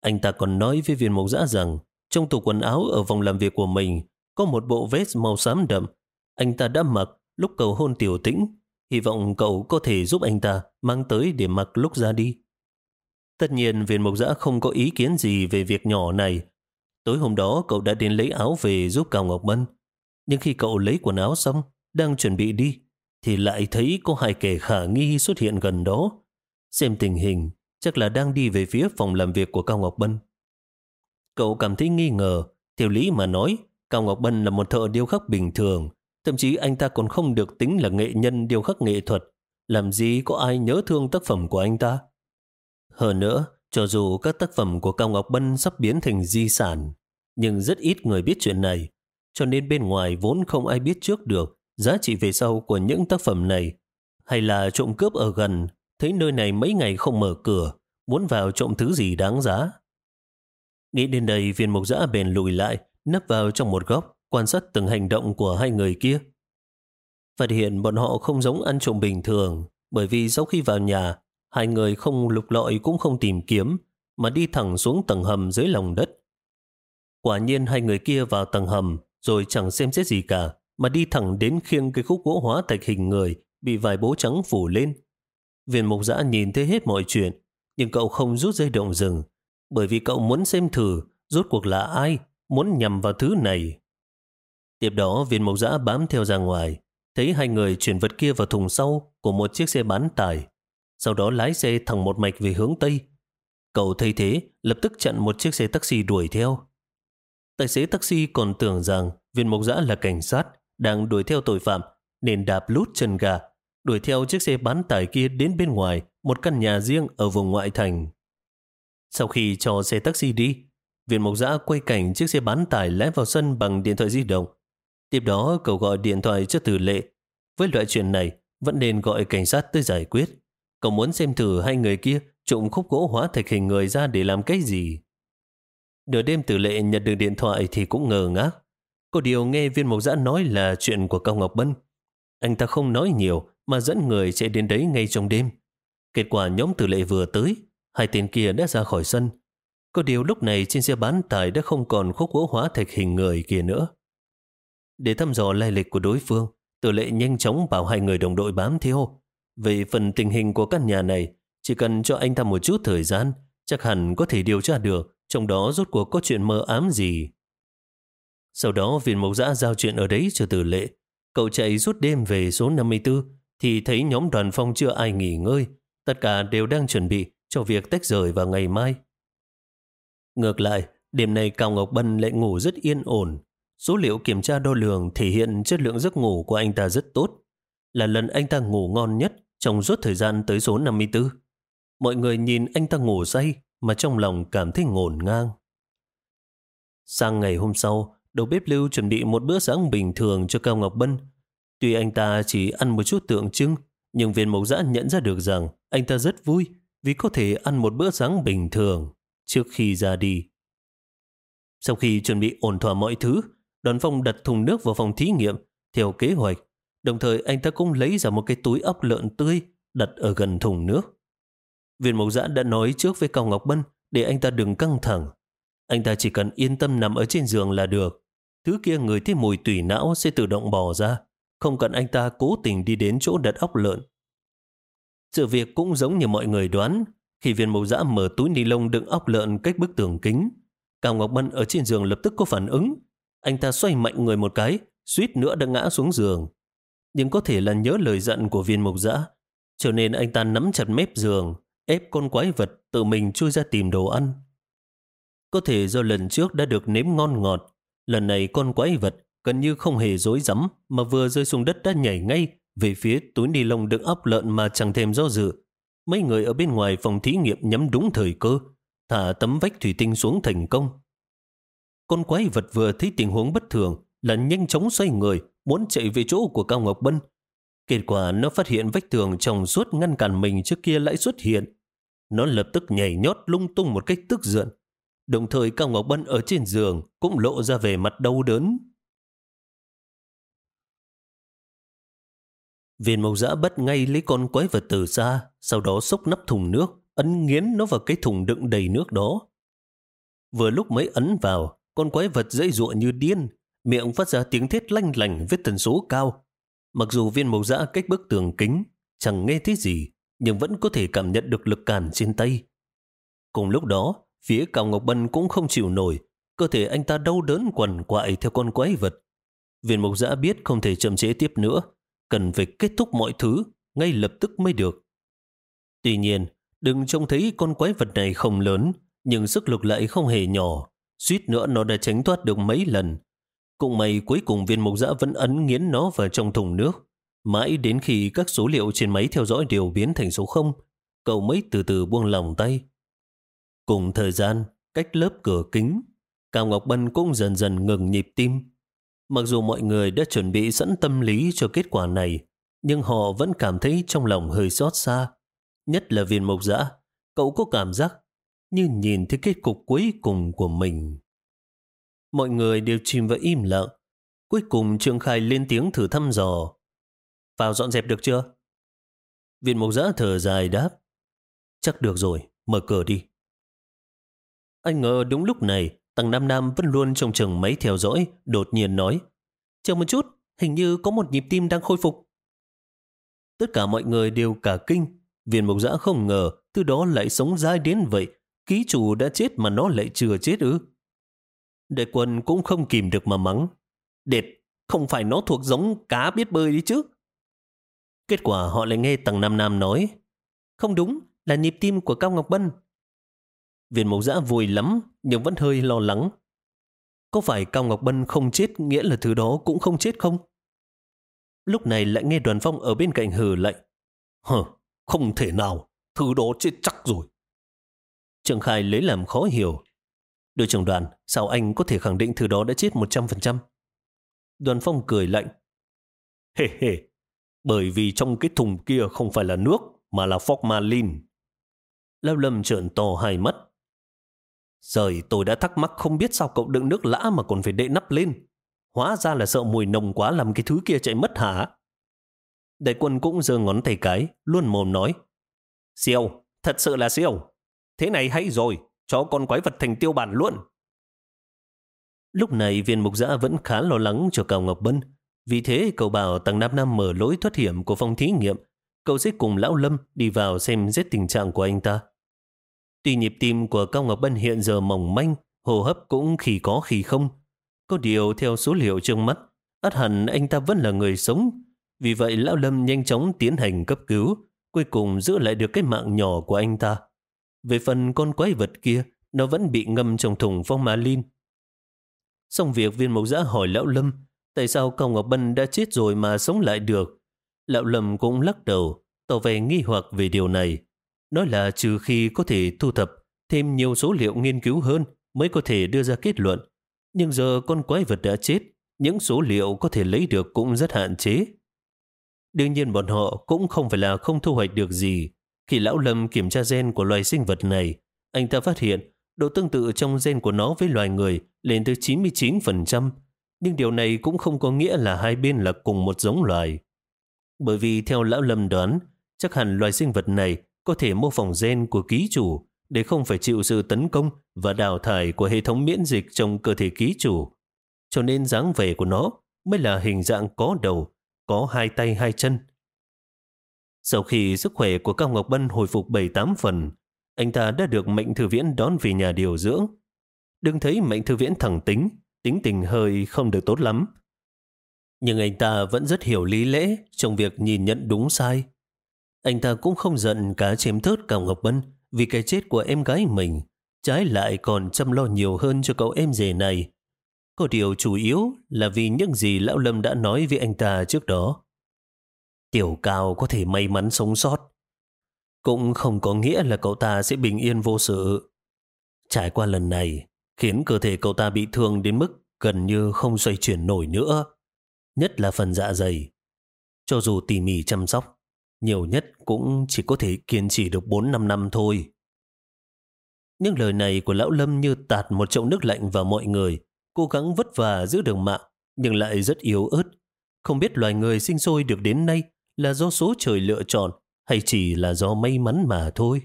Anh ta còn nói với viên mộc giã rằng trong tủ quần áo ở phòng làm việc của mình có một bộ vest màu xám đậm. Anh ta đã mặc lúc cầu hôn tiểu tĩnh. Hy vọng cậu có thể giúp anh ta mang tới để mặc lúc ra đi. Tất nhiên viên mộc giã không có ý kiến gì về việc nhỏ này. Tối hôm đó cậu đã đến lấy áo về giúp Cao Ngọc Bân. Nhưng khi cậu lấy quần áo xong, đang chuẩn bị đi, thì lại thấy có hai kẻ khả nghi xuất hiện gần đó. Xem tình hình, chắc là đang đi về phía phòng làm việc của Cao Ngọc Bân. Cậu cảm thấy nghi ngờ, theo lý mà nói, Cao Ngọc Bân là một thợ điêu khắc bình thường, thậm chí anh ta còn không được tính là nghệ nhân điêu khắc nghệ thuật. Làm gì có ai nhớ thương tác phẩm của anh ta? Hơn nữa, cho dù các tác phẩm của Cao Ngọc Bân sắp biến thành di sản, nhưng rất ít người biết chuyện này, cho nên bên ngoài vốn không ai biết trước được giá trị về sau của những tác phẩm này. Hay là trộm cướp ở gần, thấy nơi này mấy ngày không mở cửa, muốn vào trộm thứ gì đáng giá. Nghĩ đến đây viên mục giã bền lùi lại, nấp vào trong một góc, quan sát từng hành động của hai người kia. Phát hiện bọn họ không giống ăn trộm bình thường, bởi vì sau khi vào nhà, hai người không lục lọi cũng không tìm kiếm, mà đi thẳng xuống tầng hầm dưới lòng đất. Quả nhiên hai người kia vào tầng hầm, rồi chẳng xem xét gì cả, mà đi thẳng đến khiêng cái khúc gỗ hóa thạch hình người bị vài bố trắng phủ lên. Viên mục giã nhìn thấy hết mọi chuyện, nhưng cậu không rút dây động rừng, bởi vì cậu muốn xem thử rốt cuộc là ai muốn nhằm vào thứ này. Tiếp đó viên mộc giã bám theo ra ngoài, thấy hai người chuyển vật kia vào thùng sau của một chiếc xe bán tải, sau đó lái xe thẳng một mạch về hướng Tây. Cậu thấy thế, lập tức chặn một chiếc xe taxi đuổi theo. Tài xế taxi còn tưởng rằng viên mộc giã là cảnh sát, đang đuổi theo tội phạm, nên đạp lút chân gà, đuổi theo chiếc xe bán tải kia đến bên ngoài một căn nhà riêng ở vùng ngoại thành. Sau khi cho xe taxi đi, viên mộc giã quay cảnh chiếc xe bán tải lái vào sân bằng điện thoại di động. Tiếp đó cậu gọi điện thoại cho tử lệ. Với loại chuyện này, vẫn nên gọi cảnh sát tới giải quyết. Cậu muốn xem thử hai người kia trộm khúc gỗ hóa thạch hình người ra để làm cái gì. Nửa đêm tử lệ nhận được điện thoại thì cũng ngờ ngác. Có điều nghe viên mộc giã nói là chuyện của Cao Ngọc Bân. Anh ta không nói nhiều mà dẫn người chạy đến đấy ngay trong đêm. Kết quả nhóm tử lệ vừa tới, hai tên kia đã ra khỏi sân. Có điều lúc này trên xe bán tải đã không còn khúc gỗ hóa thạch hình người kia nữa. Để thăm dò lai lịch của đối phương, tử lệ nhanh chóng bảo hai người đồng đội bám theo. Về phần tình hình của căn nhà này, chỉ cần cho anh ta một chút thời gian, chắc hẳn có thể điều tra được trong đó rốt cuộc có chuyện mơ ám gì. Sau đó viên mộc giã giao chuyện ở đấy cho tử lệ. Cậu chạy rút đêm về số 54 thì thấy nhóm đoàn phong chưa ai nghỉ ngơi. Tất cả đều đang chuẩn bị cho việc tách rời vào ngày mai. Ngược lại, đêm nay Cao Ngọc Bân lại ngủ rất yên ổn. Số liệu kiểm tra đo lường thể hiện chất lượng giấc ngủ của anh ta rất tốt. Là lần anh ta ngủ ngon nhất trong suốt thời gian tới số 54. Mọi người nhìn anh ta ngủ say mà trong lòng cảm thấy ngổn ngang. Sang ngày hôm sau, đầu bếp Lưu chuẩn bị một bữa sáng bình thường cho Cao Ngọc Bân. Tuy anh ta chỉ ăn một chút tượng trưng, nhưng viên mộc giã nhận ra được rằng anh ta rất vui vì có thể ăn một bữa sáng bình thường trước khi ra đi. Sau khi chuẩn bị ổn thỏa mọi thứ, đoàn phong đặt thùng nước vào phòng thí nghiệm theo kế hoạch. Đồng thời anh ta cũng lấy ra một cái túi ốc lợn tươi đặt ở gần thùng nước. Viên mộc giã đã nói trước với Cao Ngọc Bân để anh ta đừng căng thẳng. Anh ta chỉ cần yên tâm nằm ở trên giường là được. Thứ kia người thấy mùi tủy não sẽ tự động bỏ ra. Không cần anh ta cố tình đi đến chỗ đặt ốc lợn. Sự việc cũng giống như mọi người đoán. Khi viên mộc giã mở túi ni lông đựng ốc lợn cách bức tường kính, Cao Ngọc Bân ở trên giường lập tức có phản ứng. Anh ta xoay mạnh người một cái, suýt nữa đã ngã xuống giường. Nhưng có thể là nhớ lời giận của viên mộc dã, cho nên anh ta nắm chặt mép giường, ép con quái vật tự mình chui ra tìm đồ ăn. Có thể do lần trước đã được nếm ngon ngọt, lần này con quái vật gần như không hề dối rắm mà vừa rơi xuống đất đã nhảy ngay về phía túi ni lông đựng ốc lợn mà chẳng thèm do dự. Mấy người ở bên ngoài phòng thí nghiệm nhắm đúng thời cơ, thả tấm vách thủy tinh xuống thành công. Con quái vật vừa thấy tình huống bất thường là nhanh chóng xoay người, muốn chạy về chỗ của Cao Ngọc Bân. Kết quả nó phát hiện vách tường trong suốt ngăn cản mình trước kia lại xuất hiện. Nó lập tức nhảy nhót lung tung một cách tức giận. Đồng thời Cao Ngọc Bân ở trên giường cũng lộ ra về mặt đau đớn. Viên mộc giã bắt ngay lấy con quái vật từ xa, sau đó xốc nắp thùng nước, ấn nghiến nó vào cái thùng đựng đầy nước đó. Vừa lúc mới ấn vào, con quái vật dãy ruộng như điên, miệng phát ra tiếng thét lanh lành với tần số cao. Mặc dù viên mộc dã cách bức tường kính, chẳng nghe thấy gì, nhưng vẫn có thể cảm nhận được lực cản trên tay. Cùng lúc đó, phía Cao Ngọc Bân cũng không chịu nổi, cơ thể anh ta đau đớn quằn quại theo con quái vật. Viên mộc giã biết không thể chậm chế tiếp nữa, cần phải kết thúc mọi thứ ngay lập tức mới được. Tuy nhiên, đừng trông thấy con quái vật này không lớn, nhưng sức lực lại không hề nhỏ. Suýt nữa nó đã tránh thoát được mấy lần. Cũng may cuối cùng viên mục giã vẫn ấn nghiến nó vào trong thùng nước. Mãi đến khi các số liệu trên máy theo dõi đều biến thành số 0, cậu mới từ từ buông lòng tay. Cùng thời gian, cách lớp cửa kính, Cao Ngọc Bân cũng dần dần ngừng nhịp tim. Mặc dù mọi người đã chuẩn bị sẵn tâm lý cho kết quả này, nhưng họ vẫn cảm thấy trong lòng hơi xót xa. Nhất là viên mộc dã, cậu có cảm giác như nhìn thấy kết cục cuối cùng của mình. Mọi người đều chìm vào im lặng. Cuối cùng Trương Khai lên tiếng thử thăm dò. Vào dọn dẹp được chưa? Viện mộc giã thở dài đáp. Chắc được rồi, mở cửa đi. Anh ngờ đúng lúc này, Tăng Nam Nam vẫn luôn trong chừng máy theo dõi, đột nhiên nói. Chờ một chút, hình như có một nhịp tim đang khôi phục. Tất cả mọi người đều cả kinh. Viên mộc giã không ngờ, từ đó lại sống dai đến vậy. Ký chủ đã chết mà nó lại chưa chết ư. Đại quân cũng không kìm được mà mắng. Đệt, không phải nó thuộc giống cá biết bơi đi chứ. Kết quả họ lại nghe tầng Nam Nam nói. Không đúng, là nhịp tim của Cao Ngọc Bân. Viên mẫu giã vui lắm, nhưng vẫn hơi lo lắng. Có phải Cao Ngọc Bân không chết nghĩa là thứ đó cũng không chết không? Lúc này lại nghe đoàn phong ở bên cạnh hừ lạnh. Hờ, không thể nào, thứ đó chết chắc rồi. Trường Khai lấy làm khó hiểu. Đội trưởng đoàn, sao anh có thể khẳng định thứ đó đã chết 100%? Đoàn phong cười lạnh. Hề hề, bởi vì trong cái thùng kia không phải là nước, mà là formalin. Lao lâm trợn to hai mắt. Rời tôi đã thắc mắc không biết sao cậu đựng nước lã mà còn phải đệ nắp lên. Hóa ra là sợ mùi nồng quá làm cái thứ kia chạy mất hả? Đại quân cũng giơ ngón tay cái, luôn mồm nói. Siêu, thật sự là siêu. Thế này hay rồi, cho con quái vật thành tiêu bản luôn. Lúc này viên mục giã vẫn khá lo lắng cho Cao Ngọc Bân. Vì thế cậu bảo tầng 5 năm mở lối thoát hiểm của phòng thí nghiệm. Cậu sẽ cùng Lão Lâm đi vào xem xét tình trạng của anh ta. Tuy nhịp tim của Cao Ngọc Bân hiện giờ mỏng manh, hô hấp cũng khi có khi không. Có điều theo số liệu trước mắt, ắt hẳn anh ta vẫn là người sống. Vì vậy Lão Lâm nhanh chóng tiến hành cấp cứu, cuối cùng giữ lại được cái mạng nhỏ của anh ta. Về phần con quái vật kia, nó vẫn bị ngâm trong thùng phong formalin. Xong việc viên mộc giã hỏi Lão Lâm, tại sao Cao Ngọc Bân đã chết rồi mà sống lại được? Lão Lâm cũng lắc đầu, tỏ vẻ nghi hoặc về điều này. Nói là trừ khi có thể thu thập thêm nhiều số liệu nghiên cứu hơn mới có thể đưa ra kết luận. Nhưng giờ con quái vật đã chết, những số liệu có thể lấy được cũng rất hạn chế. Đương nhiên bọn họ cũng không phải là không thu hoạch được gì. Khi Lão Lâm kiểm tra gen của loài sinh vật này, anh ta phát hiện độ tương tự trong gen của nó với loài người lên tới 99%. Nhưng điều này cũng không có nghĩa là hai bên là cùng một giống loài. Bởi vì theo Lão Lâm đoán, chắc hẳn loài sinh vật này có thể mô phỏng gen của ký chủ để không phải chịu sự tấn công và đào thải của hệ thống miễn dịch trong cơ thể ký chủ. Cho nên dáng vẻ của nó mới là hình dạng có đầu, có hai tay hai chân. Sau khi sức khỏe của Cao Ngọc Bân hồi phục 7-8 phần, anh ta đã được Mệnh Thư Viễn đón về nhà điều dưỡng. Đừng thấy Mệnh Thư Viễn thẳng tính, tính tình hơi không được tốt lắm. Nhưng anh ta vẫn rất hiểu lý lẽ trong việc nhìn nhận đúng sai. Anh ta cũng không giận cá chém thớt Cao Ngọc Bân vì cái chết của em gái mình, trái lại còn chăm lo nhiều hơn cho cậu em rể này. Có điều chủ yếu là vì những gì Lão Lâm đã nói với anh ta trước đó. Tiểu Cao có thể may mắn sống sót, cũng không có nghĩa là cậu ta sẽ bình yên vô sự. Trải qua lần này, khiến cơ thể cậu ta bị thương đến mức gần như không xoay chuyển nổi nữa, nhất là phần dạ dày. Cho dù tỉ mỉ chăm sóc, nhiều nhất cũng chỉ có thể kiên trì được 4-5 năm thôi. Những lời này của Lão Lâm như tạt một chậu nước lạnh vào mọi người, cố gắng vất vả giữ đường mạng, nhưng lại rất yếu ớt. Không biết loài người sinh sôi được đến nay là do số trời lựa chọn hay chỉ là do may mắn mà thôi.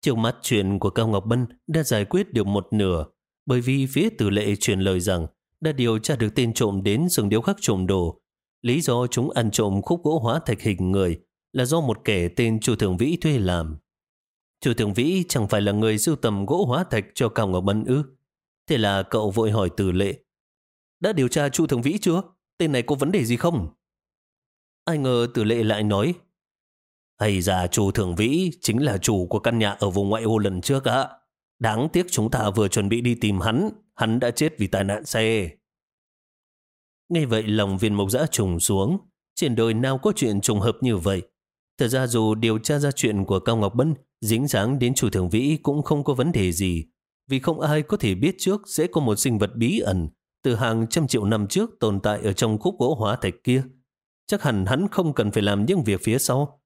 Trước mắt chuyện của Cao Ngọc Bân đã giải quyết được một nửa, bởi vì phía tử lệ truyền lời rằng đã điều tra được tên trộm đến rừng điếu khắc trộm đồ Lý do chúng ăn trộm khúc gỗ hóa thạch hình người là do một kẻ tên Chu Thường Vĩ thuê làm. Chu Thường Vĩ chẳng phải là người sưu tầm gỗ hóa thạch cho Cao Ngọc Bân ư. Thế là cậu vội hỏi tử lệ. Đã điều tra Chu Thường Vĩ chưa? Tên này có vấn đề gì không? Ai ngờ từ lệ lại nói. Hay ra chủ Thường Vĩ chính là chủ của căn nhà ở vùng ngoại ô lần trước ạ. Đáng tiếc chúng ta vừa chuẩn bị đi tìm hắn. Hắn đã chết vì tai nạn xe. Nghe vậy lòng viên mộc dã trùng xuống. Trên đời nào có chuyện trùng hợp như vậy. Thật ra dù điều tra ra chuyện của Cao Ngọc Bân, dính dáng đến chủ thường vĩ cũng không có vấn đề gì. Vì không ai có thể biết trước sẽ có một sinh vật bí ẩn từ hàng trăm triệu năm trước tồn tại ở trong khúc gỗ hóa thạch kia. Chắc hẳn hắn không cần phải làm những việc phía sau.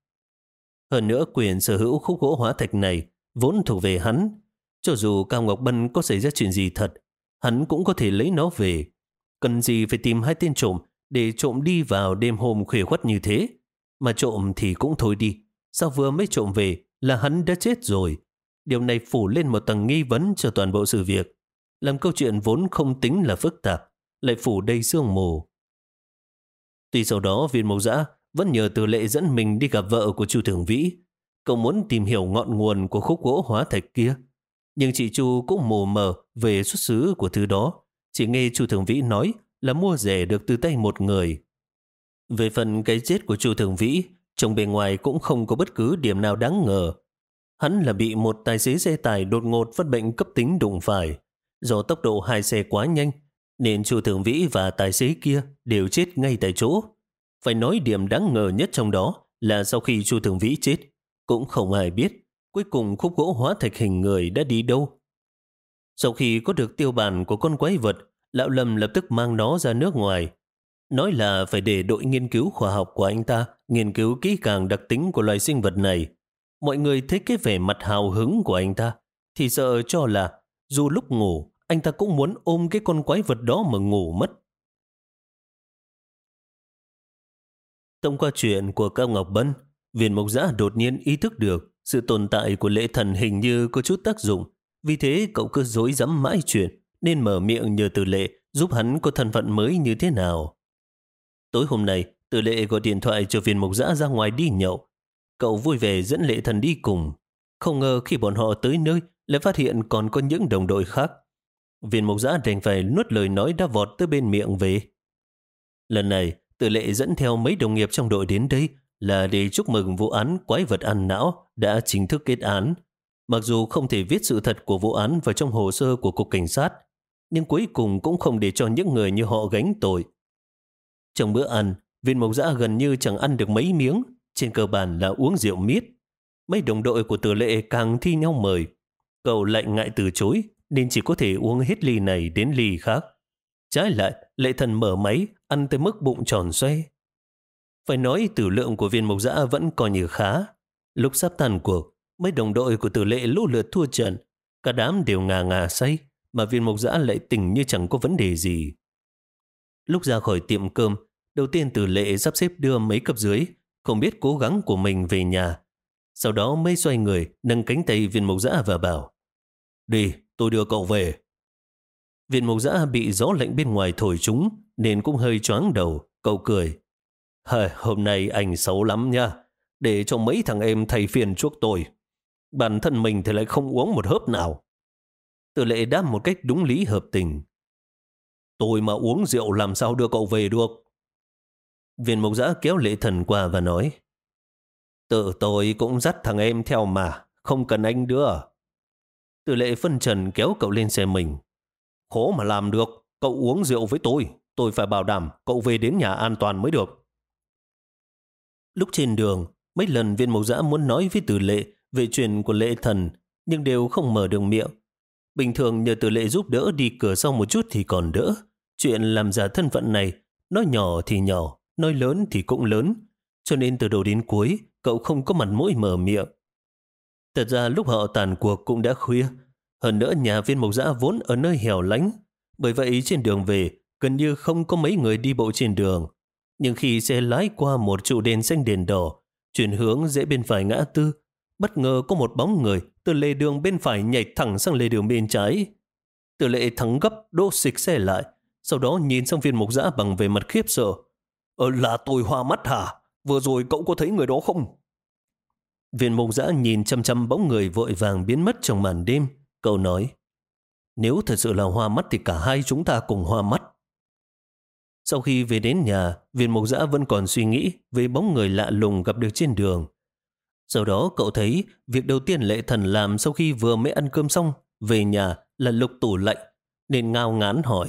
Hơn nữa quyền sở hữu khúc gỗ hóa thạch này vốn thuộc về hắn. Cho dù Cao Ngọc Bân có xảy ra chuyện gì thật, hắn cũng có thể lấy nó về. Cần gì phải tìm hai tên trộm để trộm đi vào đêm hôm khuya khuất như thế. Mà trộm thì cũng thôi đi. Sao vừa mới trộm về là hắn đã chết rồi. Điều này phủ lên một tầng nghi vấn cho toàn bộ sự việc. Làm câu chuyện vốn không tính là phức tạp, lại phủ đầy sương mù. Tuy sau đó viên mộc giã vẫn nhờ từ lệ dẫn mình đi gặp vợ của chu thường vĩ. Cậu muốn tìm hiểu ngọn nguồn của khúc gỗ hóa thạch kia. Nhưng chị Chu cũng mù mờ về xuất xứ của thứ đó. Chỉ nghe chu thường vĩ nói là mua rẻ được từ tay một người. Về phần cái chết của chu thường vĩ, trong bề ngoài cũng không có bất cứ điểm nào đáng ngờ. Hắn là bị một tài xế xe tải đột ngột phát bệnh cấp tính đụng phải. Do tốc độ hai xe quá nhanh, nên chu thường vĩ và tài xế kia đều chết ngay tại chỗ. Phải nói điểm đáng ngờ nhất trong đó là sau khi chu thường vĩ chết, cũng không ai biết cuối cùng khúc gỗ hóa thạch hình người đã đi đâu. Sau khi có được tiêu bản của con quái vật, Lão Lâm lập tức mang nó ra nước ngoài. Nói là phải để đội nghiên cứu khoa học của anh ta nghiên cứu kỹ càng đặc tính của loài sinh vật này. Mọi người thấy cái vẻ mặt hào hứng của anh ta, thì sợ cho là dù lúc ngủ, anh ta cũng muốn ôm cái con quái vật đó mà ngủ mất. Thông qua chuyện của Cao Ngọc Bân, viên mộc giã đột nhiên ý thức được sự tồn tại của lễ thần hình như có chút tác dụng. Vì thế cậu cứ dối dám mãi chuyện, nên mở miệng nhờ từ lệ giúp hắn có thân phận mới như thế nào. Tối hôm nay, từ lệ gọi điện thoại cho viên mộc giã ra ngoài đi nhậu. Cậu vui vẻ dẫn lệ thần đi cùng. Không ngờ khi bọn họ tới nơi, lại phát hiện còn có những đồng đội khác. Viên mộc giã đành phải nuốt lời nói đã vọt tới bên miệng về. Lần này, tự lệ dẫn theo mấy đồng nghiệp trong đội đến đây là để chúc mừng vụ án quái vật ăn não đã chính thức kết án. Mặc dù không thể viết sự thật của vụ án vào trong hồ sơ của Cục Cảnh sát, nhưng cuối cùng cũng không để cho những người như họ gánh tội. Trong bữa ăn, viên mộc dã gần như chẳng ăn được mấy miếng, trên cơ bản là uống rượu miết. Mấy đồng đội của tử lệ càng thi nhau mời. Cậu lại ngại từ chối, nên chỉ có thể uống hết ly này đến ly khác. Trái lại, lệ thần mở máy, ăn tới mức bụng tròn xoay. Phải nói tử lượng của viên mộc dã vẫn còn như khá. Lúc sắp tàn cuộc, mấy đồng đội của tử lệ lũ lượt thua trận. Cả đám đều ngà ngà say, mà viên mộc dã lại tỉnh như chẳng có vấn đề gì. Lúc ra khỏi tiệm cơm, đầu tiên tử lệ sắp xếp đưa mấy cấp dưới, không biết cố gắng của mình về nhà. Sau đó mới xoay người, nâng cánh tay viên mộc dã và bảo Đi, tôi đưa cậu về. Viện mộc giã bị gió lạnh bên ngoài thổi trúng, nên cũng hơi choáng đầu, cậu cười. Hời, hôm nay anh xấu lắm nha, để cho mấy thằng em thay phiền chuốc tôi. Bản thân mình thì lại không uống một hớp nào. Tử lệ đáp một cách đúng lý hợp tình. Tôi mà uống rượu làm sao đưa cậu về được? Viên mộc giã kéo lệ thần qua và nói Tự tôi cũng dắt thằng em theo mà, không cần anh đưa. Tử lệ phân trần kéo cậu lên xe mình. Khó mà làm được, cậu uống rượu với tôi, tôi phải bảo đảm cậu về đến nhà an toàn mới được. Lúc trên đường, mấy lần viên mộc giã muốn nói với tử lệ về chuyện của lệ thần, nhưng đều không mở được miệng. Bình thường nhờ tử lệ giúp đỡ đi cửa sau một chút thì còn đỡ. Chuyện làm giả thân phận này, nói nhỏ thì nhỏ, nói lớn thì cũng lớn. Cho nên từ đầu đến cuối, cậu không có mặt mũi mở miệng. Thật ra lúc họ tàn cuộc cũng đã khuya. Hơn nữa nhà viên mộc dã vốn ở nơi hẻo lánh. Bởi vậy trên đường về, gần như không có mấy người đi bộ trên đường. Nhưng khi xe lái qua một trụ đèn xanh đèn đỏ, chuyển hướng dễ bên phải ngã tư, bất ngờ có một bóng người từ lề đường bên phải nhảy thẳng sang lề đường bên trái. Từ lệ thắng gấp đỗ xịch xe lại, sau đó nhìn sang viên mục giã bằng về mặt khiếp sợ. Ờ là tôi hoa mắt hả? Vừa rồi cậu có thấy người đó không? Viên mông giã nhìn chăm chăm bóng người vội vàng biến mất trong màn đêm. Cậu nói, nếu thật sự là hoa mắt thì cả hai chúng ta cùng hoa mắt. Sau khi về đến nhà, viên Mộc giã vẫn còn suy nghĩ về bóng người lạ lùng gặp được trên đường. Sau đó cậu thấy việc đầu tiên lệ thần làm sau khi vừa mới ăn cơm xong về nhà là lục tủ lạnh, nên ngao ngán hỏi.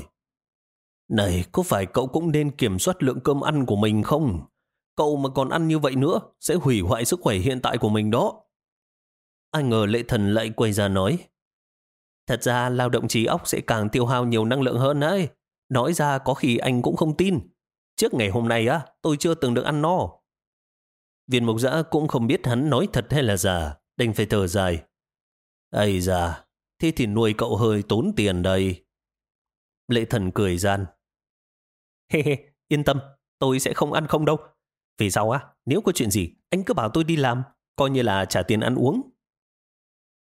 Này, có phải cậu cũng nên kiểm soát lượng cơm ăn của mình không? Cậu mà còn ăn như vậy nữa sẽ hủy hoại sức khỏe hiện tại của mình đó. Ai ngờ lệ thần lại quay ra nói. Thật ra lao động trí óc sẽ càng tiêu hao nhiều năng lượng hơn đấy. Nói ra có khi anh cũng không tin. Trước ngày hôm nay á, tôi chưa từng được ăn no. Viên mục giã cũng không biết hắn nói thật hay là giả, đành phải thở dài. Ây da, thế thì nuôi cậu hơi tốn tiền đây. Lệ thần cười gian. (laughs) Hê hê, yên tâm, tôi sẽ không ăn không đâu về sau á, nếu có chuyện gì, anh cứ bảo tôi đi làm, coi như là trả tiền ăn uống.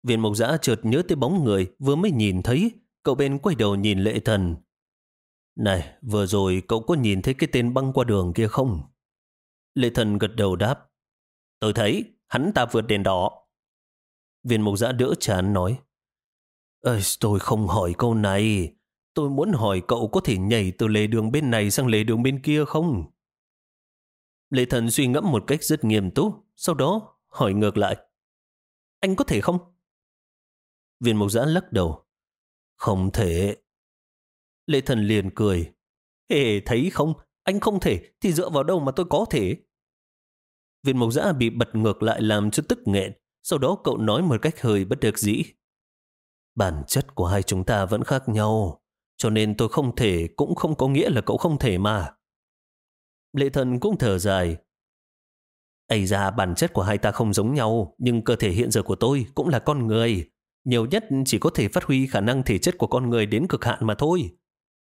Viên mộc giã chợt nhớ tới bóng người vừa mới nhìn thấy, cậu bên quay đầu nhìn lệ thần. Này, vừa rồi cậu có nhìn thấy cái tên băng qua đường kia không? Lệ thần gật đầu đáp. Tôi thấy, hắn ta vượt đèn đỏ. Viên mộc giã đỡ chán nói. Ơi, tôi không hỏi câu này. Tôi muốn hỏi cậu có thể nhảy từ lề đường bên này sang lề đường bên kia không? Lệ thần suy ngẫm một cách rất nghiêm túc, sau đó hỏi ngược lại. Anh có thể không? Viên mộc giã lắc đầu. Không thể. Lệ thần liền cười. Hề thấy không, anh không thể, thì dựa vào đâu mà tôi có thể. Viên mộc giã bị bật ngược lại làm cho tức nghẹn. Sau đó cậu nói một cách hơi bất đắc dĩ. Bản chất của hai chúng ta vẫn khác nhau, cho nên tôi không thể cũng không có nghĩa là cậu không thể mà. Lệ thần cũng thở dài. Ây ra bản chất của hai ta không giống nhau, nhưng cơ thể hiện giờ của tôi cũng là con người. Nhiều nhất chỉ có thể phát huy khả năng thể chất của con người đến cực hạn mà thôi.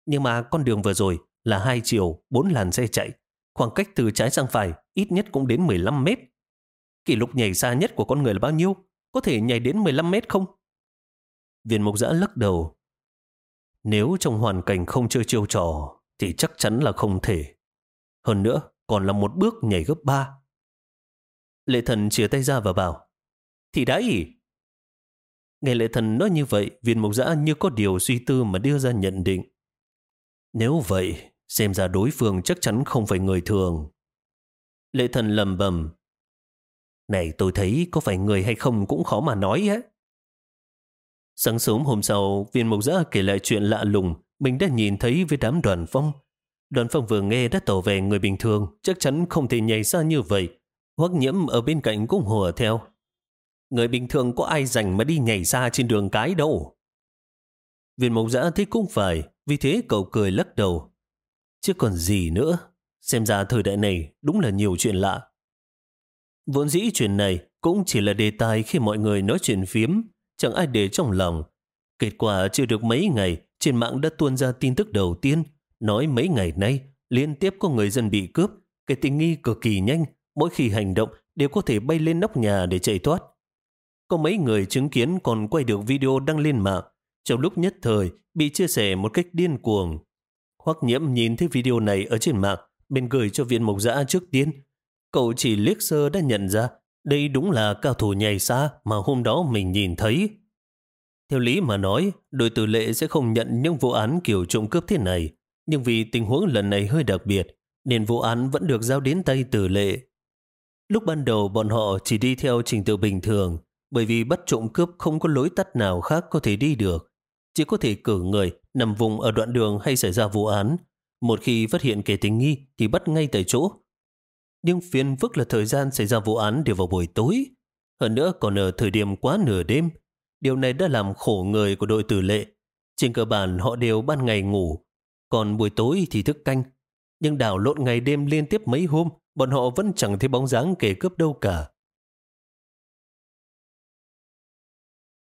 Nhưng mà con đường vừa rồi là hai chiều, bốn làn xe chạy. Khoảng cách từ trái sang phải ít nhất cũng đến 15 mét. Kỷ lục nhảy xa nhất của con người là bao nhiêu? Có thể nhảy đến 15 mét không? Viên mục giã lắc đầu. Nếu trong hoàn cảnh không chơi chiêu trò thì chắc chắn là không thể. Hơn nữa, còn là một bước nhảy gấp ba. Lệ thần chia tay ra và bảo, thì đấy. Nghe lệ thần nói như vậy, viên mục giã như có điều suy tư mà đưa ra nhận định. Nếu vậy, xem ra đối phương chắc chắn không phải người thường. Lệ thần lầm bầm. Này tôi thấy có phải người hay không cũng khó mà nói á. Sáng sớm hôm sau, viên mục giã kể lại chuyện lạ lùng mình đã nhìn thấy với đám đoàn phong. Đoàn phong vừa nghe đã tỏ về người bình thường, chắc chắn không thể nhảy ra như vậy. Hoắc nhiễm ở bên cạnh cũng hùa theo. Người bình thường có ai rảnh mà đi nhảy ra trên đường cái đâu. Viên mộc giã thấy cũng phải, vì thế cậu cười lắc đầu. Chứ còn gì nữa, xem ra thời đại này đúng là nhiều chuyện lạ. Vốn dĩ chuyện này cũng chỉ là đề tài khi mọi người nói chuyện phiếm, chẳng ai để trong lòng. Kết quả chưa được mấy ngày, trên mạng đã tuôn ra tin tức đầu tiên, nói mấy ngày nay liên tiếp có người dân bị cướp, cái tình nghi cực kỳ nhanh, mỗi khi hành động đều có thể bay lên nóc nhà để chạy thoát. Có mấy người chứng kiến còn quay được video đăng lên mạng, trong lúc nhất thời bị chia sẻ một cách điên cuồng. Hoắc nhiễm nhìn thấy video này ở trên mạng, bên gửi cho viên mộc giã trước tiên. Cậu chỉ liếc sơ đã nhận ra đây đúng là cao thủ nhảy xa mà hôm đó mình nhìn thấy. Theo lý mà nói, đội tử lệ sẽ không nhận những vụ án kiểu trộm cướp thế này. Nhưng vì tình huống lần này hơi đặc biệt, nên vụ án vẫn được giao đến tay tử lệ. Lúc ban đầu bọn họ chỉ đi theo trình tự bình thường, bởi vì bắt trộm cướp không có lối tắt nào khác có thể đi được. Chỉ có thể cử người nằm vùng ở đoạn đường hay xảy ra vụ án. Một khi phát hiện kẻ tình nghi thì bắt ngay tại chỗ. Nhưng phiền phức là thời gian xảy ra vụ án đều vào buổi tối. Hơn nữa còn ở thời điểm quá nửa đêm. Điều này đã làm khổ người của đội tử lệ. Trên cơ bản họ đều ban ngày ngủ, còn buổi tối thì thức canh. Nhưng đảo lộn ngày đêm liên tiếp mấy hôm, bọn họ vẫn chẳng thấy bóng dáng kẻ cướp đâu cả.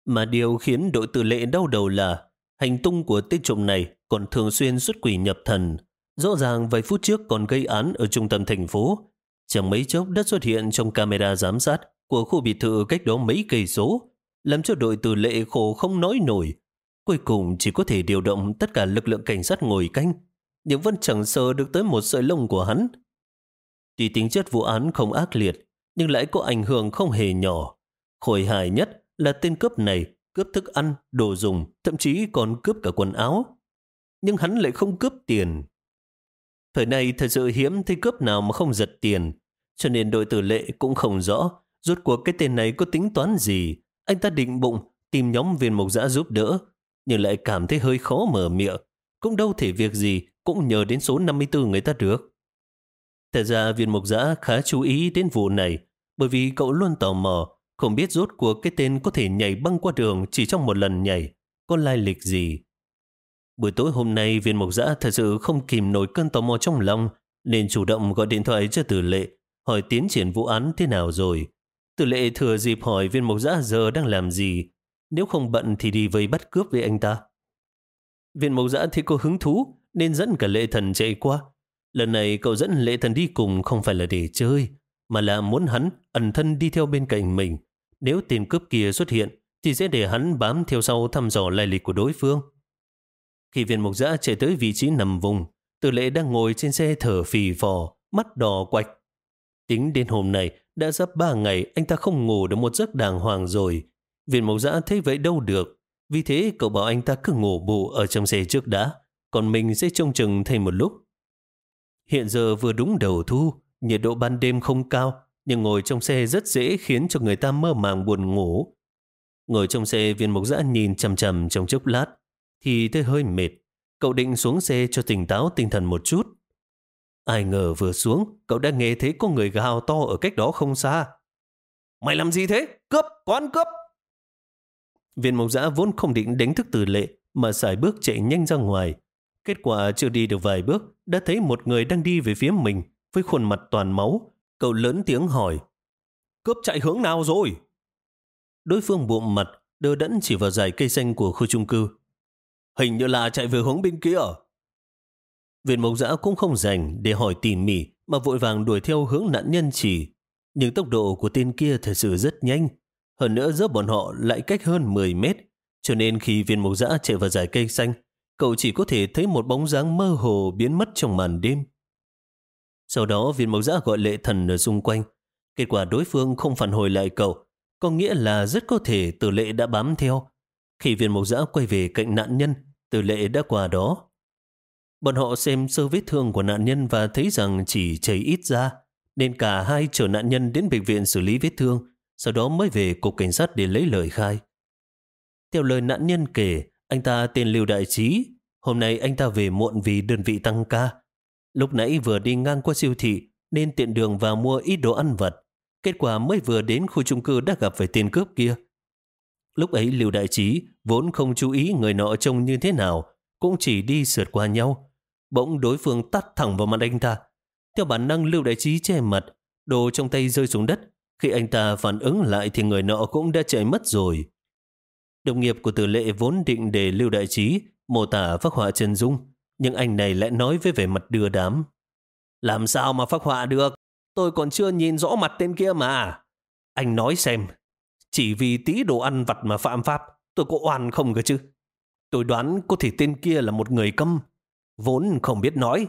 Mà điều khiến đội tử lệ đau đầu là hành tung của tên trộm này còn thường xuyên xuất quỷ nhập thần. Rõ ràng vài phút trước còn gây án ở trung tâm thành phố. Chẳng mấy chốc đã xuất hiện trong camera giám sát của khu biệt thự cách đó mấy cây số, làm cho đội tử lệ khổ không nói nổi. Cuối cùng chỉ có thể điều động tất cả lực lượng cảnh sát ngồi canh, nhưng vẫn chẳng sờ được tới một sợi lông của hắn. Tuy tính chất vụ án không ác liệt, nhưng lại có ảnh hưởng không hề nhỏ. Khôi hài nhất là tên cướp này cướp thức ăn, đồ dùng, thậm chí còn cướp cả quần áo. Nhưng hắn lại không cướp tiền. Thời này thật sự hiếm thấy cướp nào mà không giật tiền, cho nên đội tử lệ cũng không rõ rốt cuộc cái tên này có tính toán gì. Anh ta định bụng tìm nhóm viên mộc giã giúp đỡ, nhưng lại cảm thấy hơi khó mở miệng. Cũng đâu thể việc gì cũng nhờ đến số 54 người ta được. Thật ra viên mộc giã khá chú ý đến vụ này, bởi vì cậu luôn tò mò không biết rốt cuộc cái tên có thể nhảy băng qua đường chỉ trong một lần nhảy, có lai lịch gì. Buổi tối hôm nay viên mộc giã thật sự không kìm nổi cơn tò mò trong lòng, nên chủ động gọi điện thoại cho tử lệ, hỏi tiến triển vụ án thế nào rồi. Tử lệ thừa dịp hỏi viên mộc giã giờ đang làm gì nếu không bận thì đi với bắt cướp với anh ta. Viên mộc giã thấy có hứng thú nên dẫn cả lệ thần chạy qua. Lần này cậu dẫn lệ thần đi cùng không phải là để chơi, mà là muốn hắn ẩn thân đi theo bên cạnh mình. Nếu tên cướp kia xuất hiện thì sẽ để hắn bám theo sau thăm dò lai lịch của đối phương. Khi viên Mộc giã chạy tới vị trí nằm vùng, tử lệ đang ngồi trên xe thở phì phò, mắt đỏ quạch. Tính đến hôm nay, đã sắp ba ngày anh ta không ngủ được một giấc đàng hoàng rồi. Viên mộc giã thấy vậy đâu được. Vì thế cậu bảo anh ta cứ ngủ bù ở trong xe trước đã, còn mình sẽ trông chừng thêm một lúc. Hiện giờ vừa đúng đầu thu, nhiệt độ ban đêm không cao, nhưng ngồi trong xe rất dễ khiến cho người ta mơ màng buồn ngủ. Ngồi trong xe viên mộc giã nhìn chầm chầm trong chốc lát, thì thấy hơi mệt. Cậu định xuống xe cho tỉnh táo tinh thần một chút. Ai ngờ vừa xuống, cậu đã nghe thấy có người gào to ở cách đó không xa. Mày làm gì thế? Cướp! Quán cướp! Viên mộc giã vốn không định đánh thức từ lệ, mà xài bước chạy nhanh ra ngoài. Kết quả chưa đi được vài bước, đã thấy một người đang đi về phía mình, với khuôn mặt toàn máu. Cậu lớn tiếng hỏi, cướp chạy hướng nào rồi? Đối phương bụng mặt, đơ đẫn chỉ vào dải cây xanh của khu chung cư. Hình như là chạy về hướng bên kia. Viên mộc giã cũng không dành để hỏi tỉ mỉ mà vội vàng đuổi theo hướng nạn nhân chỉ. Nhưng tốc độ của tên kia thật sự rất nhanh. Hơn nữa giữa bọn họ lại cách hơn 10 mét. Cho nên khi viên mục giã chạy vào dải cây xanh, cậu chỉ có thể thấy một bóng dáng mơ hồ biến mất trong màn đêm. Sau đó viên mộc giã gọi lệ thần ở xung quanh. Kết quả đối phương không phản hồi lại cậu, có nghĩa là rất có thể tử lệ đã bám theo. Khi viên mộc giã quay về cạnh nạn nhân, tử lệ đã qua đó. Bọn họ xem sơ vết thương của nạn nhân và thấy rằng chỉ chảy ít ra, nên cả hai chở nạn nhân đến bệnh viện xử lý vết thương, sau đó mới về cục cảnh sát để lấy lời khai. Theo lời nạn nhân kể, anh ta tên Lưu Đại Trí, hôm nay anh ta về muộn vì đơn vị tăng ca. Lúc nãy vừa đi ngang qua siêu thị nên tiện đường vào mua ít đồ ăn vật. Kết quả mới vừa đến khu chung cư đã gặp phải tên cướp kia. Lúc ấy Lưu Đại Trí vốn không chú ý người nọ trông như thế nào, cũng chỉ đi sượt qua nhau. Bỗng đối phương tắt thẳng vào mặt anh ta. Theo bản năng Lưu Đại Trí che mặt, đồ trong tay rơi xuống đất. Khi anh ta phản ứng lại thì người nọ cũng đã chạy mất rồi. Đồng nghiệp của tử lệ vốn định để Lưu Đại Trí mô tả phác họa chân dung, nhưng anh này lại nói với vẻ mặt đưa đám. Làm sao mà phác họa được? Tôi còn chưa nhìn rõ mặt tên kia mà. Anh nói xem, chỉ vì tí đồ ăn vặt mà phạm pháp, tôi có oan không cơ chứ? Tôi đoán có thể tên kia là một người câm, vốn không biết nói.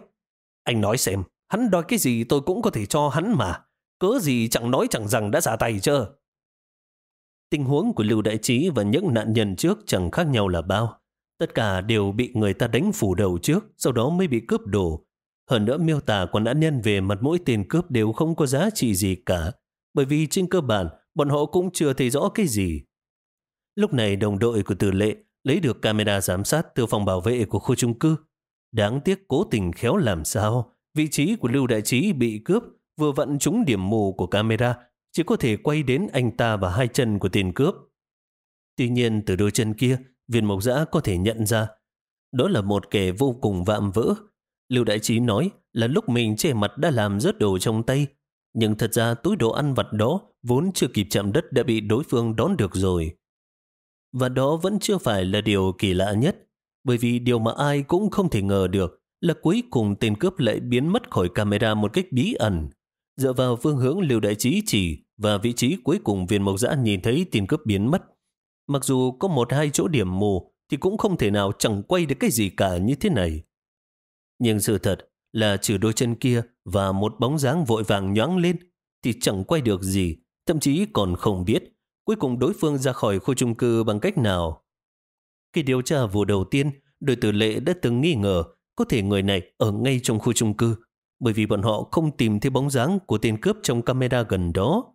Anh nói xem, hắn đòi cái gì tôi cũng có thể cho hắn mà. Cớ gì chẳng nói chẳng rằng đã giả tay chưa? Tình huống của Lưu Đại Trí và những nạn nhân trước chẳng khác nhau là bao. Tất cả đều bị người ta đánh phủ đầu trước, sau đó mới bị cướp đồ. Hơn nữa miêu tả của nạn nhân về mặt mỗi tiền cướp đều không có giá trị gì cả, bởi vì trên cơ bản bọn họ cũng chưa thấy rõ cái gì. Lúc này đồng đội của tử lệ lấy được camera giám sát từ phòng bảo vệ của khu chung cư. Đáng tiếc cố tình khéo làm sao, vị trí của Lưu Đại Trí bị cướp vừa vặn trúng điểm mù của camera, chỉ có thể quay đến anh ta và hai chân của tên cướp. Tuy nhiên từ đôi chân kia, viên mộc giã có thể nhận ra đó là một kẻ vô cùng vạm vỡ. Lưu Đại Trí nói là lúc mình che mặt đã làm rớt đồ trong tay, nhưng thật ra túi đồ ăn vặt đó vốn chưa kịp chạm đất đã bị đối phương đón được rồi. Và đó vẫn chưa phải là điều kỳ lạ nhất, bởi vì điều mà ai cũng không thể ngờ được là cuối cùng tên cướp lại biến mất khỏi camera một cách bí ẩn. Dựa vào phương hướng Lưu Đại Trí chỉ và vị trí cuối cùng viên mộc giã nhìn thấy tiền cướp biến mất. Mặc dù có một hai chỗ điểm mù thì cũng không thể nào chẳng quay được cái gì cả như thế này. Nhưng sự thật là trừ đôi chân kia và một bóng dáng vội vàng nhoáng lên thì chẳng quay được gì, thậm chí còn không biết cuối cùng đối phương ra khỏi khu chung cư bằng cách nào. Khi điều tra vụ đầu tiên, đội tử lệ đã từng nghi ngờ có thể người này ở ngay trong khu chung cư bởi vì bọn họ không tìm thấy bóng dáng của tên cướp trong camera gần đó.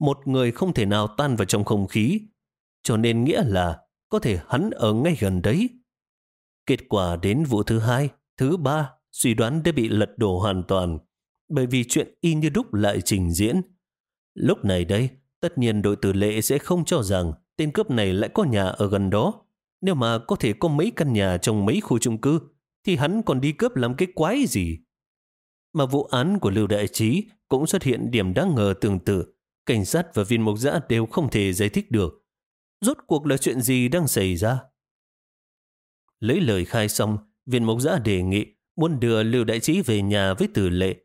Một người không thể nào tan vào trong không khí, cho nên nghĩa là có thể hắn ở ngay gần đấy. Kết quả đến vụ thứ hai, thứ ba, suy đoán đã bị lật đổ hoàn toàn, bởi vì chuyện y như đúc lại trình diễn. Lúc này đây, tất nhiên đội tử lệ sẽ không cho rằng tên cướp này lại có nhà ở gần đó. Nếu mà có thể có mấy căn nhà trong mấy khu chung cư, thì hắn còn đi cướp làm cái quái gì? Mà vụ án của Lưu Đại Trí cũng xuất hiện điểm đáng ngờ tương tự. Cảnh sát và viên mục giã đều không thể giải thích được. Rốt cuộc là chuyện gì đang xảy ra? Lấy lời khai xong, viên mộc giã đề nghị muốn đưa Lưu Đại Trí về nhà với tử lệ.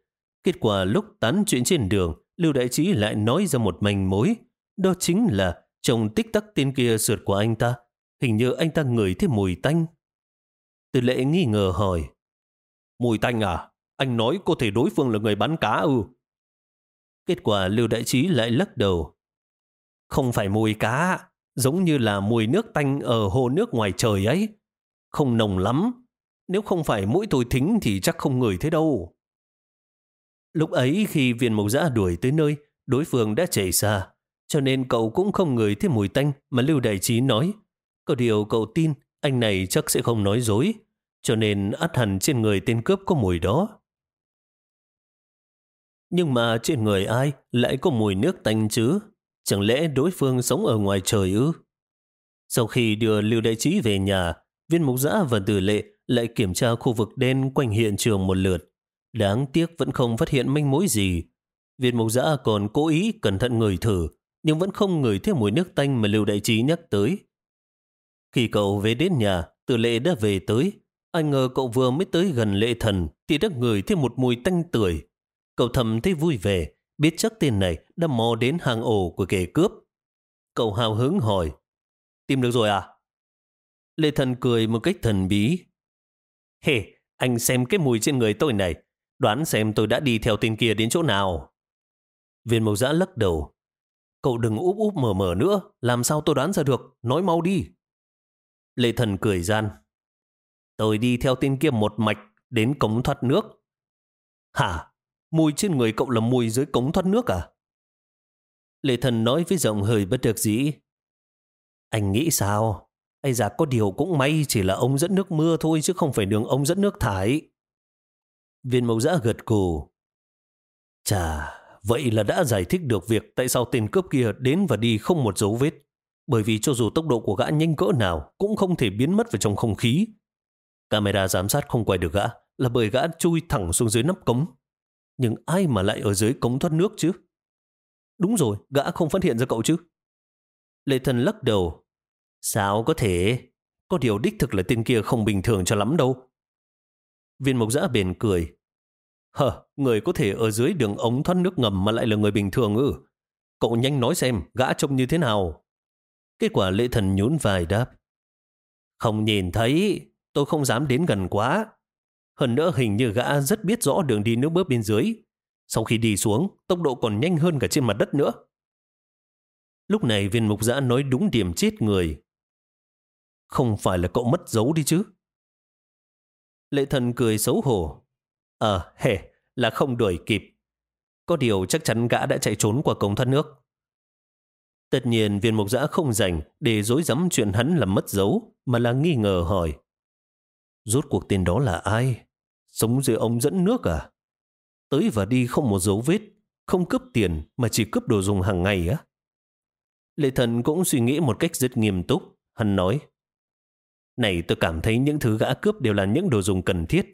Kết quả lúc tán chuyện trên đường, Lưu Đại Trí lại nói ra một manh mối. Đó chính là chồng tích tắc tên kia sượt của anh ta. Hình như anh ta ngửi thấy mùi tanh. Tử lệ nghi ngờ hỏi. Mùi tanh à? Anh nói có thể đối phương là người bán cá ư? Kết quả Lưu Đại Trí lại lắc đầu. Không phải mùi cá, giống như là mùi nước tanh ở hồ nước ngoài trời ấy. Không nồng lắm, nếu không phải mũi tôi thính thì chắc không ngửi thế đâu. Lúc ấy khi viên mộc giã đuổi tới nơi, đối phương đã chạy xa, cho nên cậu cũng không ngửi thấy mùi tanh mà Lưu Đại Trí nói. Có điều cậu tin anh này chắc sẽ không nói dối, cho nên át hẳn trên người tên cướp có mùi đó. Nhưng mà trên người ai lại có mùi nước tanh chứ? Chẳng lẽ đối phương sống ở ngoài trời ư? Sau khi đưa Lưu Đại Trí về nhà, viên mục giã và tử lệ lại kiểm tra khu vực đen quanh hiện trường một lượt. Đáng tiếc vẫn không phát hiện manh mối gì. Viên mục giã còn cố ý cẩn thận ngửi thử, nhưng vẫn không ngửi thấy mùi nước tanh mà Lưu Đại Trí nhắc tới. Khi cậu về đến nhà, tử lệ đã về tới. Anh ngờ cậu vừa mới tới gần lệ thần thì đã ngửi thêm một mùi tanh tưởi. Cậu thầm thấy vui vẻ, biết chắc tên này đã mò đến hàng ổ của kẻ cướp. Cậu hào hứng hỏi, tìm được rồi à? Lê Thần cười một cách thần bí. Hề, anh xem cái mùi trên người tôi này, đoán xem tôi đã đi theo tên kia đến chỗ nào. Viên mộc giã lắc đầu. Cậu đừng úp úp mở mở nữa, làm sao tôi đoán ra được, nói mau đi. Lê Thần cười gian. Tôi đi theo tên kia một mạch đến cống thoát nước. Hả? Mùi trên người cậu là mùi dưới cống thoát nước à? Lệ thần nói với giọng hơi bất được dĩ. Anh nghĩ sao? Ây da có điều cũng may chỉ là ông dẫn nước mưa thôi chứ không phải đường ông dẫn nước thải. Viên mẫu giã gật cù. Chà, vậy là đã giải thích được việc tại sao tên cướp kia đến và đi không một dấu vết. Bởi vì cho dù tốc độ của gã nhanh cỡ nào cũng không thể biến mất vào trong không khí. Camera giám sát không quay được gã là bởi gã chui thẳng xuống dưới nắp cống nhưng ai mà lại ở dưới cống thoát nước chứ? Đúng rồi, gã không phát hiện ra cậu chứ? Lệ thần lắc đầu. Sao có thể? Có điều đích thực là tên kia không bình thường cho lắm đâu. Viên mộc giã bền cười. Hờ, người có thể ở dưới đường ống thoát nước ngầm mà lại là người bình thường ư? Cậu nhanh nói xem, gã trông như thế nào? Kết quả lệ thần nhún vai đáp. Không nhìn thấy, tôi không dám đến gần quá. Hơn nữa hình như gã rất biết rõ đường đi nước bước bên dưới. Sau khi đi xuống, tốc độ còn nhanh hơn cả trên mặt đất nữa. Lúc này viên mục giã nói đúng điểm chết người. Không phải là cậu mất dấu đi chứ? Lệ thần cười xấu hổ. Ờ, à, hề, là không đuổi kịp. Có điều chắc chắn gã đã chạy trốn qua cống thoát nước. Tất nhiên viên mục giã không dành để dối rắm chuyện hắn làm mất dấu, mà là nghi ngờ hỏi. Rốt cuộc tên đó là ai? Sống dưới ống dẫn nước à? Tới và đi không một dấu vết, không cướp tiền mà chỉ cướp đồ dùng hàng ngày á. Lệ thần cũng suy nghĩ một cách rất nghiêm túc. Hắn nói, Này tôi cảm thấy những thứ gã cướp đều là những đồ dùng cần thiết.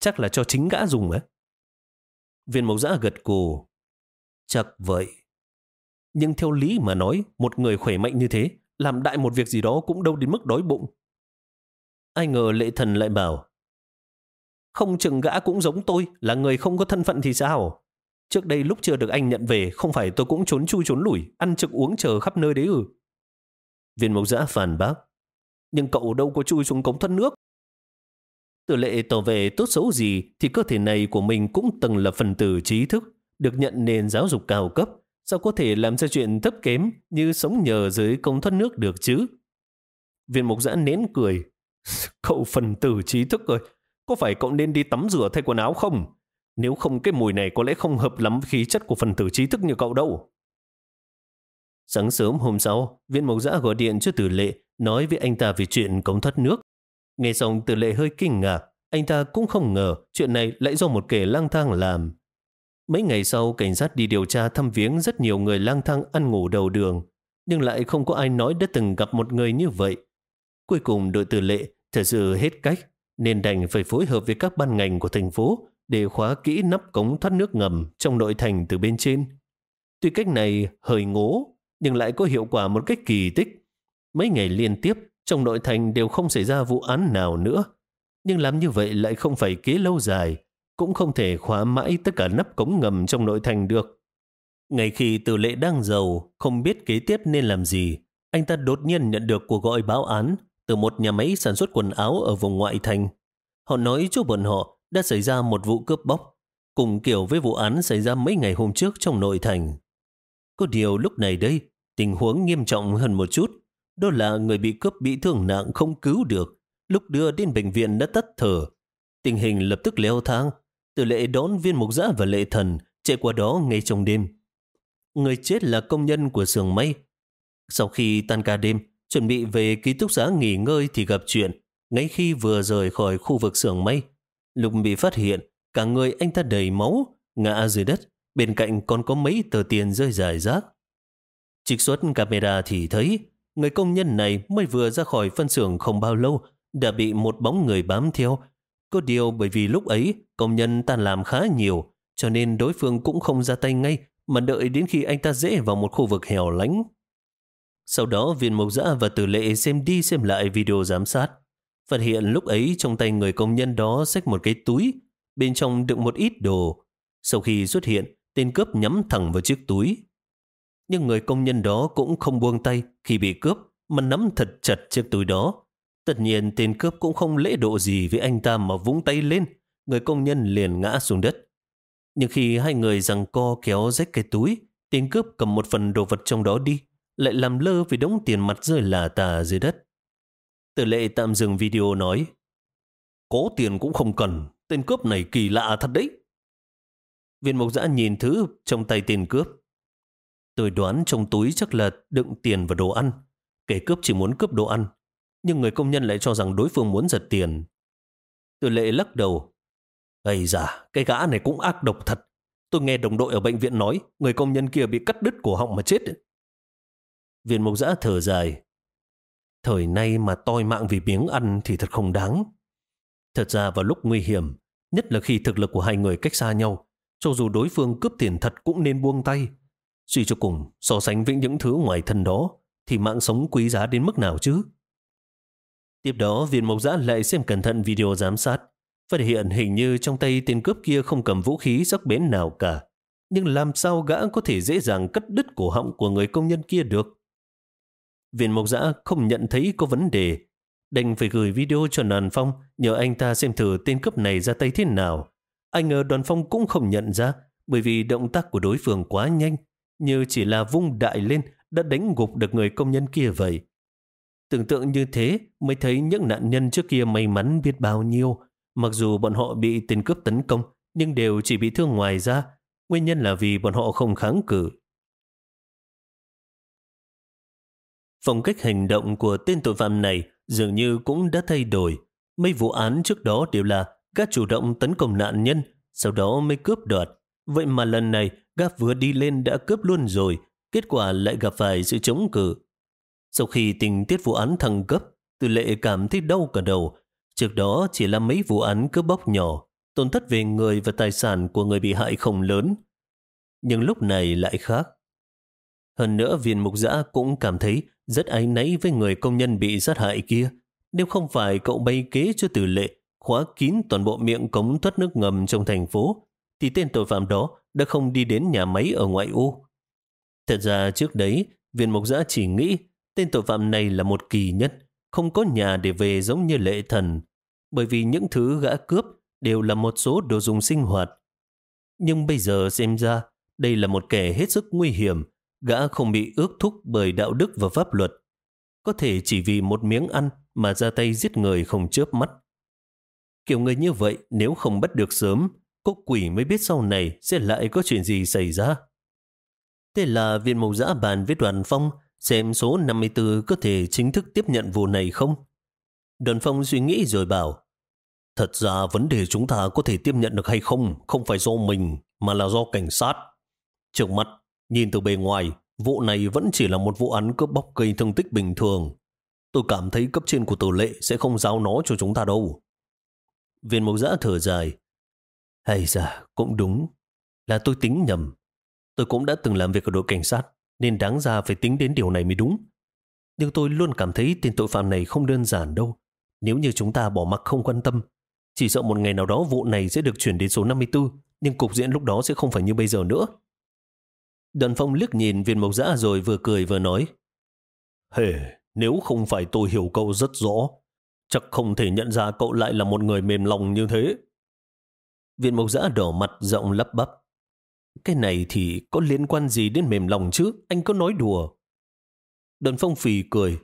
Chắc là cho chính gã dùng á. Viên mộc giã gật cù. Chắc vậy. Nhưng theo lý mà nói, một người khỏe mạnh như thế, làm đại một việc gì đó cũng đâu đến mức đói bụng. Ai ngờ lệ thần lại bảo, không chừng gã cũng giống tôi, là người không có thân phận thì sao? Trước đây lúc chưa được anh nhận về, không phải tôi cũng trốn chui trốn lủi, ăn trực uống chờ khắp nơi đấy ư. Viên mộc giã phản bác. Nhưng cậu đâu có chui xuống cống thoát nước. Từ lệ tỏ về tốt xấu gì thì cơ thể này của mình cũng từng là phần tử trí thức, được nhận nền giáo dục cao cấp. Sao có thể làm ra chuyện thấp kém như sống nhờ dưới cống thoát nước được chứ? Viên mục giã nén cười. (laughs) Cậu phần tử trí thức rồi, có phải cậu nên đi tắm rửa thay quần áo không? Nếu không cái mùi này có lẽ không hợp lắm khí chất của phần tử trí thức như cậu đâu. Sáng sớm hôm sau, viên mộc giã gọi điện cho tử lệ, nói với anh ta về chuyện cống thoát nước. Nghe xong tử lệ hơi kinh ngạc, anh ta cũng không ngờ chuyện này lại do một kẻ lang thang làm. Mấy ngày sau, cảnh sát đi điều tra thăm viếng rất nhiều người lang thang ăn ngủ đầu đường, nhưng lại không có ai nói đã từng gặp một người như vậy. Cuối cùng đội tử lệ thật sự hết cách, nên đành phải phối hợp với các ban ngành của thành phố để khóa kỹ nắp cống thoát nước ngầm trong nội thành từ bên trên. Tuy cách này hơi ngố, nhưng lại có hiệu quả một cách kỳ tích. mấy ngày liên tiếp trong nội thành đều không xảy ra vụ án nào nữa. Nhưng làm như vậy lại không phải kế lâu dài, cũng không thể khóa mãi tất cả nắp cống ngầm trong nội thành được. Ngày khi từ lệ đang giàu, không biết kế tiếp nên làm gì, anh ta đột nhiên nhận được cuộc gọi báo án từ một nhà máy sản xuất quần áo ở vùng ngoại thành. Họ nói chỗ bọn họ đã xảy ra một vụ cướp bóc, cùng kiểu với vụ án xảy ra mấy ngày hôm trước trong nội thành. Có điều lúc này đây, tình huống nghiêm trọng hơn một chút. Đó là người bị cướp bị thương nặng không cứu được. Lúc đưa đến bệnh viện đã tắt thở. Tình hình lập tức leo thang. Từ lệ đón viên mục giã và lệ thần chạy qua đó ngay trong đêm. Người chết là công nhân của xưởng may. Sau khi tan ca đêm, chuẩn bị về ký túc xá nghỉ ngơi thì gặp chuyện. Ngay khi vừa rời khỏi khu vực xưởng may, Lục bị phát hiện, cả người anh ta đầy máu, ngã dưới đất, bên cạnh còn có mấy tờ tiền rơi rải rác. Trích xuất camera thì thấy, người công nhân này mới vừa ra khỏi phân xưởng không bao lâu, đã bị một bóng người bám theo. Có điều bởi vì lúc ấy, công nhân tan làm khá nhiều, cho nên đối phương cũng không ra tay ngay, mà đợi đến khi anh ta dễ vào một khu vực hẻo lánh. Sau đó viên mộc giã và tử lệ xem đi xem lại video giám sát. Phát hiện lúc ấy trong tay người công nhân đó xách một cái túi, bên trong đựng một ít đồ. Sau khi xuất hiện, tên cướp nhắm thẳng vào chiếc túi. Nhưng người công nhân đó cũng không buông tay khi bị cướp, mà nắm thật chặt chiếc túi đó. Tất nhiên tên cướp cũng không lễ độ gì với anh ta mà vung tay lên, người công nhân liền ngã xuống đất. Nhưng khi hai người rằng co kéo rách cái túi, tên cướp cầm một phần đồ vật trong đó đi, lại làm lơ vì đống tiền mặt rơi là tà dưới đất. Tử lệ tạm dừng video nói, có tiền cũng không cần, tên cướp này kỳ lạ thật đấy. Viên mộc giã nhìn thứ trong tay tên cướp. Tôi đoán trong túi chắc là đựng tiền và đồ ăn. Kẻ cướp chỉ muốn cướp đồ ăn, nhưng người công nhân lại cho rằng đối phương muốn giật tiền. Tử lệ lắc đầu. Ây da, cái gã này cũng ác độc thật. Tôi nghe đồng đội ở bệnh viện nói người công nhân kia bị cắt đứt cổ họng mà chết. Viên mộc giã thở dài. Thời nay mà toi mạng vì miếng ăn thì thật không đáng. Thật ra vào lúc nguy hiểm, nhất là khi thực lực của hai người cách xa nhau, cho dù đối phương cướp tiền thật cũng nên buông tay. Suy cho cùng, so sánh với những thứ ngoài thân đó, thì mạng sống quý giá đến mức nào chứ? Tiếp đó, viên mộc giã lại xem cẩn thận video giám sát. Phát hiện hình như trong tay tên cướp kia không cầm vũ khí sắc bén nào cả. Nhưng làm sao gã có thể dễ dàng cắt đứt cổ họng của người công nhân kia được? Viên mộc giã không nhận thấy có vấn đề. Đành phải gửi video cho đoàn phong, nhờ anh ta xem thử tên cướp này ra tay thế nào. Anh ngờ đoàn phong cũng không nhận ra, bởi vì động tác của đối phương quá nhanh, như chỉ là vung đại lên đã đánh gục được người công nhân kia vậy. Tưởng tượng như thế mới thấy những nạn nhân trước kia may mắn biết bao nhiêu. Mặc dù bọn họ bị tên cướp tấn công, nhưng đều chỉ bị thương ngoài ra. Nguyên nhân là vì bọn họ không kháng cự. Phong cách hành động của tên tội phạm này dường như cũng đã thay đổi. Mấy vụ án trước đó đều là gác chủ động tấn công nạn nhân, sau đó mới cướp đoạt. Vậy mà lần này gác vừa đi lên đã cướp luôn rồi, kết quả lại gặp phải sự chống cự. Sau khi tình tiết vụ án thăng cấp, Tư lệ cảm thấy đau cả đầu. Trước đó chỉ là mấy vụ án cướp bóc nhỏ, tổn thất về người và tài sản của người bị hại không lớn. Nhưng lúc này lại khác. Hơn nữa viên mục giã cũng cảm thấy rất áy náy với người công nhân bị sát hại kia. Nếu không phải cậu bay kế cho tử lệ, khóa kín toàn bộ miệng cống thoát nước ngầm trong thành phố, thì tên tội phạm đó đã không đi đến nhà máy ở ngoại ô. Thật ra trước đấy, viên mộc giã chỉ nghĩ tên tội phạm này là một kỳ nhất, không có nhà để về giống như lệ thần, bởi vì những thứ gã cướp đều là một số đồ dùng sinh hoạt. Nhưng bây giờ xem ra, đây là một kẻ hết sức nguy hiểm, Gã không bị ước thúc bởi đạo đức và pháp luật. Có thể chỉ vì một miếng ăn mà ra tay giết người không chớp mắt. Kiểu người như vậy nếu không bắt được sớm, có quỷ mới biết sau này sẽ lại có chuyện gì xảy ra. Thế là viện mộc giã bàn với đoàn phong xem số 54 có thể chính thức tiếp nhận vụ này không? Đoàn phong suy nghĩ rồi bảo Thật ra vấn đề chúng ta có thể tiếp nhận được hay không không phải do mình mà là do cảnh sát. Trước mắt Nhìn từ bề ngoài, vụ này vẫn chỉ là một vụ án cướp bóc gây thương tích bình thường. Tôi cảm thấy cấp trên của tử lệ sẽ không giao nó cho chúng ta đâu. Viên mộc giã thở dài. Hay ra, cũng đúng. Là tôi tính nhầm. Tôi cũng đã từng làm việc ở đội cảnh sát, nên đáng ra phải tính đến điều này mới đúng. nhưng tôi luôn cảm thấy tên tội phạm này không đơn giản đâu. Nếu như chúng ta bỏ mặc không quan tâm, chỉ sợ một ngày nào đó vụ này sẽ được chuyển đến số 54, nhưng cục diện lúc đó sẽ không phải như bây giờ nữa. Đoàn phong liếc nhìn viên mộc dã rồi vừa cười vừa nói. Hề, nếu không phải tôi hiểu cậu rất rõ, chắc không thể nhận ra cậu lại là một người mềm lòng như thế. Viên mộc dã đỏ mặt giọng lắp bắp. Cái này thì có liên quan gì đến mềm lòng chứ, anh có nói đùa. Đoàn phong phì cười.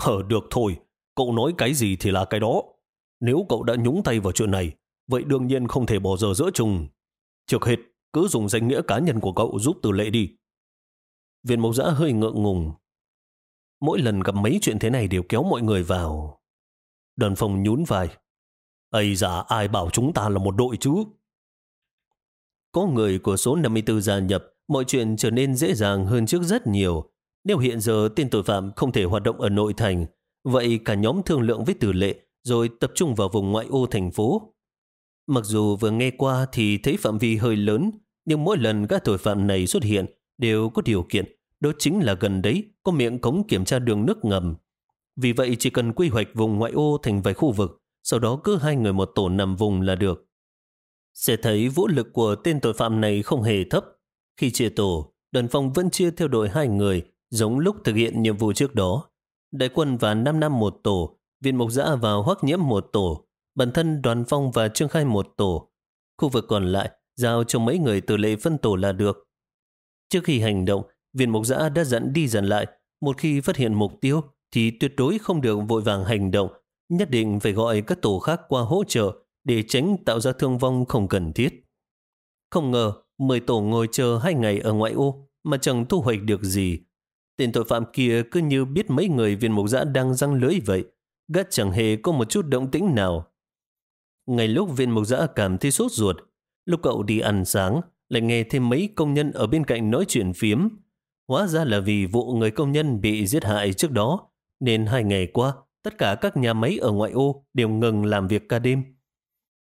Hở được thôi, cậu nói cái gì thì là cái đó. Nếu cậu đã nhúng tay vào chuyện này, vậy đương nhiên không thể bỏ giờ giữa chừng. Trước hết, cứ dùng danh nghĩa cá nhân của cậu giúp từ lệ đi. Viên mộc giã hơi ngượng ngùng. Mỗi lần gặp mấy chuyện thế này đều kéo mọi người vào. Đoàn phòng nhún vai. Ây dạ, ai bảo chúng ta là một đội chứ? Có người của số 54 gia nhập, mọi chuyện trở nên dễ dàng hơn trước rất nhiều. Nếu hiện giờ tên tội phạm không thể hoạt động ở nội thành, vậy cả nhóm thương lượng với tử lệ rồi tập trung vào vùng ngoại ô thành phố. Mặc dù vừa nghe qua thì thấy phạm vi hơi lớn, nhưng mỗi lần các tội phạm này xuất hiện đều có điều kiện, đó chính là gần đấy có miệng cống kiểm tra đường nước ngầm. Vì vậy chỉ cần quy hoạch vùng ngoại ô thành vài khu vực, sau đó cứ hai người một tổ nằm vùng là được. Sẽ thấy vũ lực của tên tội phạm này không hề thấp. Khi chia tổ, đoàn phòng vẫn chia theo đội hai người, giống lúc thực hiện nhiệm vụ trước đó. Đại quân và 5 năm một tổ, viên mộc giã và hoắc nhiễm một tổ, bản thân đoàn phong và trương khai một tổ. Khu vực còn lại, giao cho mấy người từ lệ phân tổ là được. Trước khi hành động, viên mục giã đã dẫn đi dần lại, một khi phát hiện mục tiêu thì tuyệt đối không được vội vàng hành động, nhất định phải gọi các tổ khác qua hỗ trợ để tránh tạo ra thương vong không cần thiết. Không ngờ, mười tổ ngồi chờ hai ngày ở ngoại ô mà chẳng thu hoạch được gì. Tên tội phạm kia cứ như biết mấy người viên mục giã đang răng lưới vậy, gắt chẳng hề có một chút động tĩnh nào. Ngay lúc viên mục giã cảm thấy sốt ruột, lúc cậu đi ăn sáng, lại nghe thêm mấy công nhân ở bên cạnh nói chuyện phiếm. Hóa ra là vì vụ người công nhân bị giết hại trước đó, nên hai ngày qua, tất cả các nhà máy ở ngoại ô đều ngừng làm việc ca đêm.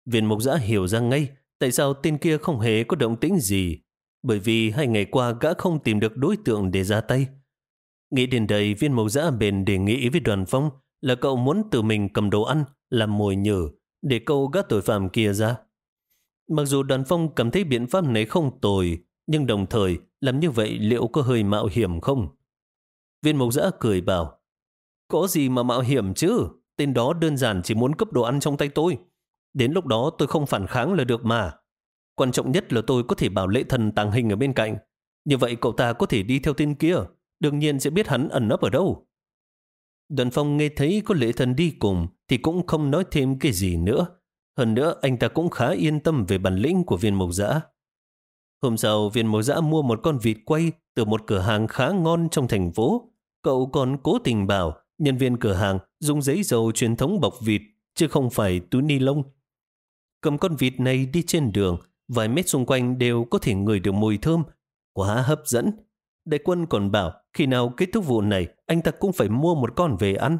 Viên mục giã hiểu ra ngay tại sao tên kia không hề có động tĩnh gì, bởi vì hai ngày qua gã không tìm được đối tượng để ra tay. Nghĩ đến đây, viên mục giã bền đề nghị với đoàn phong là cậu muốn tự mình cầm đồ ăn, làm mồi nhử, để câu gác tội phạm kia ra. Mặc dù đoàn phong cảm thấy biện pháp này không tồi, nhưng đồng thời làm như vậy liệu có hơi mạo hiểm không? Viên Mộc giã cười bảo, có gì mà mạo hiểm chứ? Tên đó đơn giản chỉ muốn cấp đồ ăn trong tay tôi. Đến lúc đó tôi không phản kháng là được mà. Quan trọng nhất là tôi có thể bảo lệ thần tàng hình ở bên cạnh. Như vậy cậu ta có thể đi theo tên kia. Đương nhiên sẽ biết hắn ẩn nấp ở đâu. Đoàn phong nghe thấy có lệ thần đi cùng thì cũng không nói thêm cái gì nữa. Hơn nữa anh ta cũng khá yên tâm về bản lĩnh của viên mộc dã. Hôm sau viên mộc dã mua một con vịt quay từ một cửa hàng khá ngon trong thành phố. Cậu còn cố tình bảo nhân viên cửa hàng dùng giấy dầu truyền thống bọc vịt chứ không phải túi ni lông. Cầm con vịt này đi trên đường, vài mét xung quanh đều có thể ngửi được mùi thơm. Quá hấp dẫn. Đại quân còn bảo khi nào kết thúc vụ này anh ta cũng phải mua một con về ăn.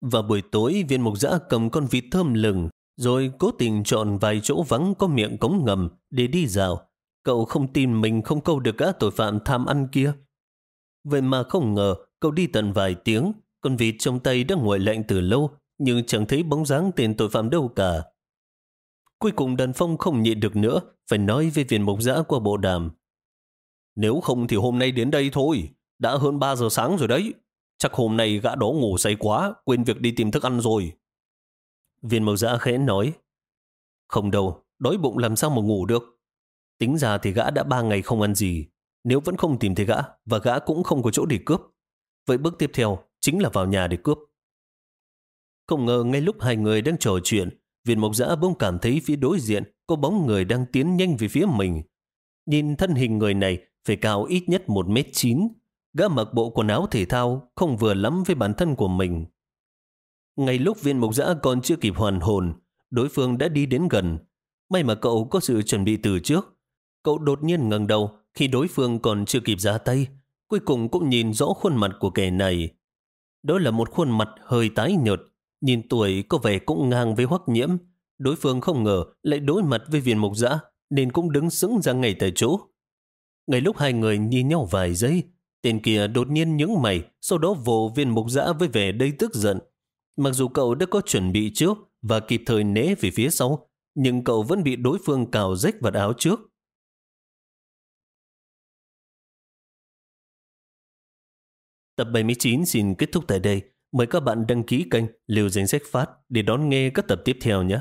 Vào buổi tối viên mục giã cầm con vịt thơm lừng rồi cố tình chọn vài chỗ vắng có miệng cống ngầm để đi dạo. Cậu không tin mình không câu được các tội phạm tham ăn kia. Vậy mà không ngờ cậu đi tận vài tiếng con vịt trong tay đã nguội lạnh từ lâu nhưng chẳng thấy bóng dáng tên tội phạm đâu cả. Cuối cùng đàn phong không nhịn được nữa, phải nói với viên mộc giã qua bộ đàm. Nếu không thì hôm nay đến đây thôi, đã hơn 3 giờ sáng rồi đấy. Chắc hôm nay gã đó ngủ say quá, quên việc đi tìm thức ăn rồi. Viên mộc giã khẽ nói, không đâu, đói bụng làm sao mà ngủ được. Tính ra thì gã đã ba ngày không ăn gì, nếu vẫn không tìm thấy gã, và gã cũng không có chỗ để cướp. Vậy bước tiếp theo chính là vào nhà để cướp. Không ngờ ngay lúc hai người đang trò chuyện, viên mộc giã bỗng cảm thấy phía đối diện có bóng người đang tiến nhanh về phía mình. Nhìn thân hình người này phải cao ít nhất 1 mét 9 gã mặc bộ quần áo thể thao không vừa lắm với bản thân của mình. Ngay lúc viên mộc giã còn chưa kịp hoàn hồn, đối phương đã đi đến gần. May mà cậu có sự chuẩn bị từ trước. Cậu đột nhiên ngẩng đầu khi đối phương còn chưa kịp ra tay. Cuối cùng cũng nhìn rõ khuôn mặt của kẻ này. Đó là một khuôn mặt hơi tái nhợt, Nhìn tuổi có vẻ cũng ngang với hoắc nhiễm, đối phương không ngờ lại đối mặt với viên mục giã, nên cũng đứng sững ra ngay tại chỗ. Ngay lúc hai người nhìn nhau vài giây, Tên kia đột nhiên những mày, sau đó vồ viên mục giã với vẻ đầy tức giận. Mặc dù cậu đã có chuẩn bị trước và kịp thời né về phía sau, nhưng cậu vẫn bị đối phương cào rách vật áo trước. Tập 79 xin kết thúc tại đây. Mời các bạn đăng ký kênh Liều Danh Sách Phát để đón nghe các tập tiếp theo nhé.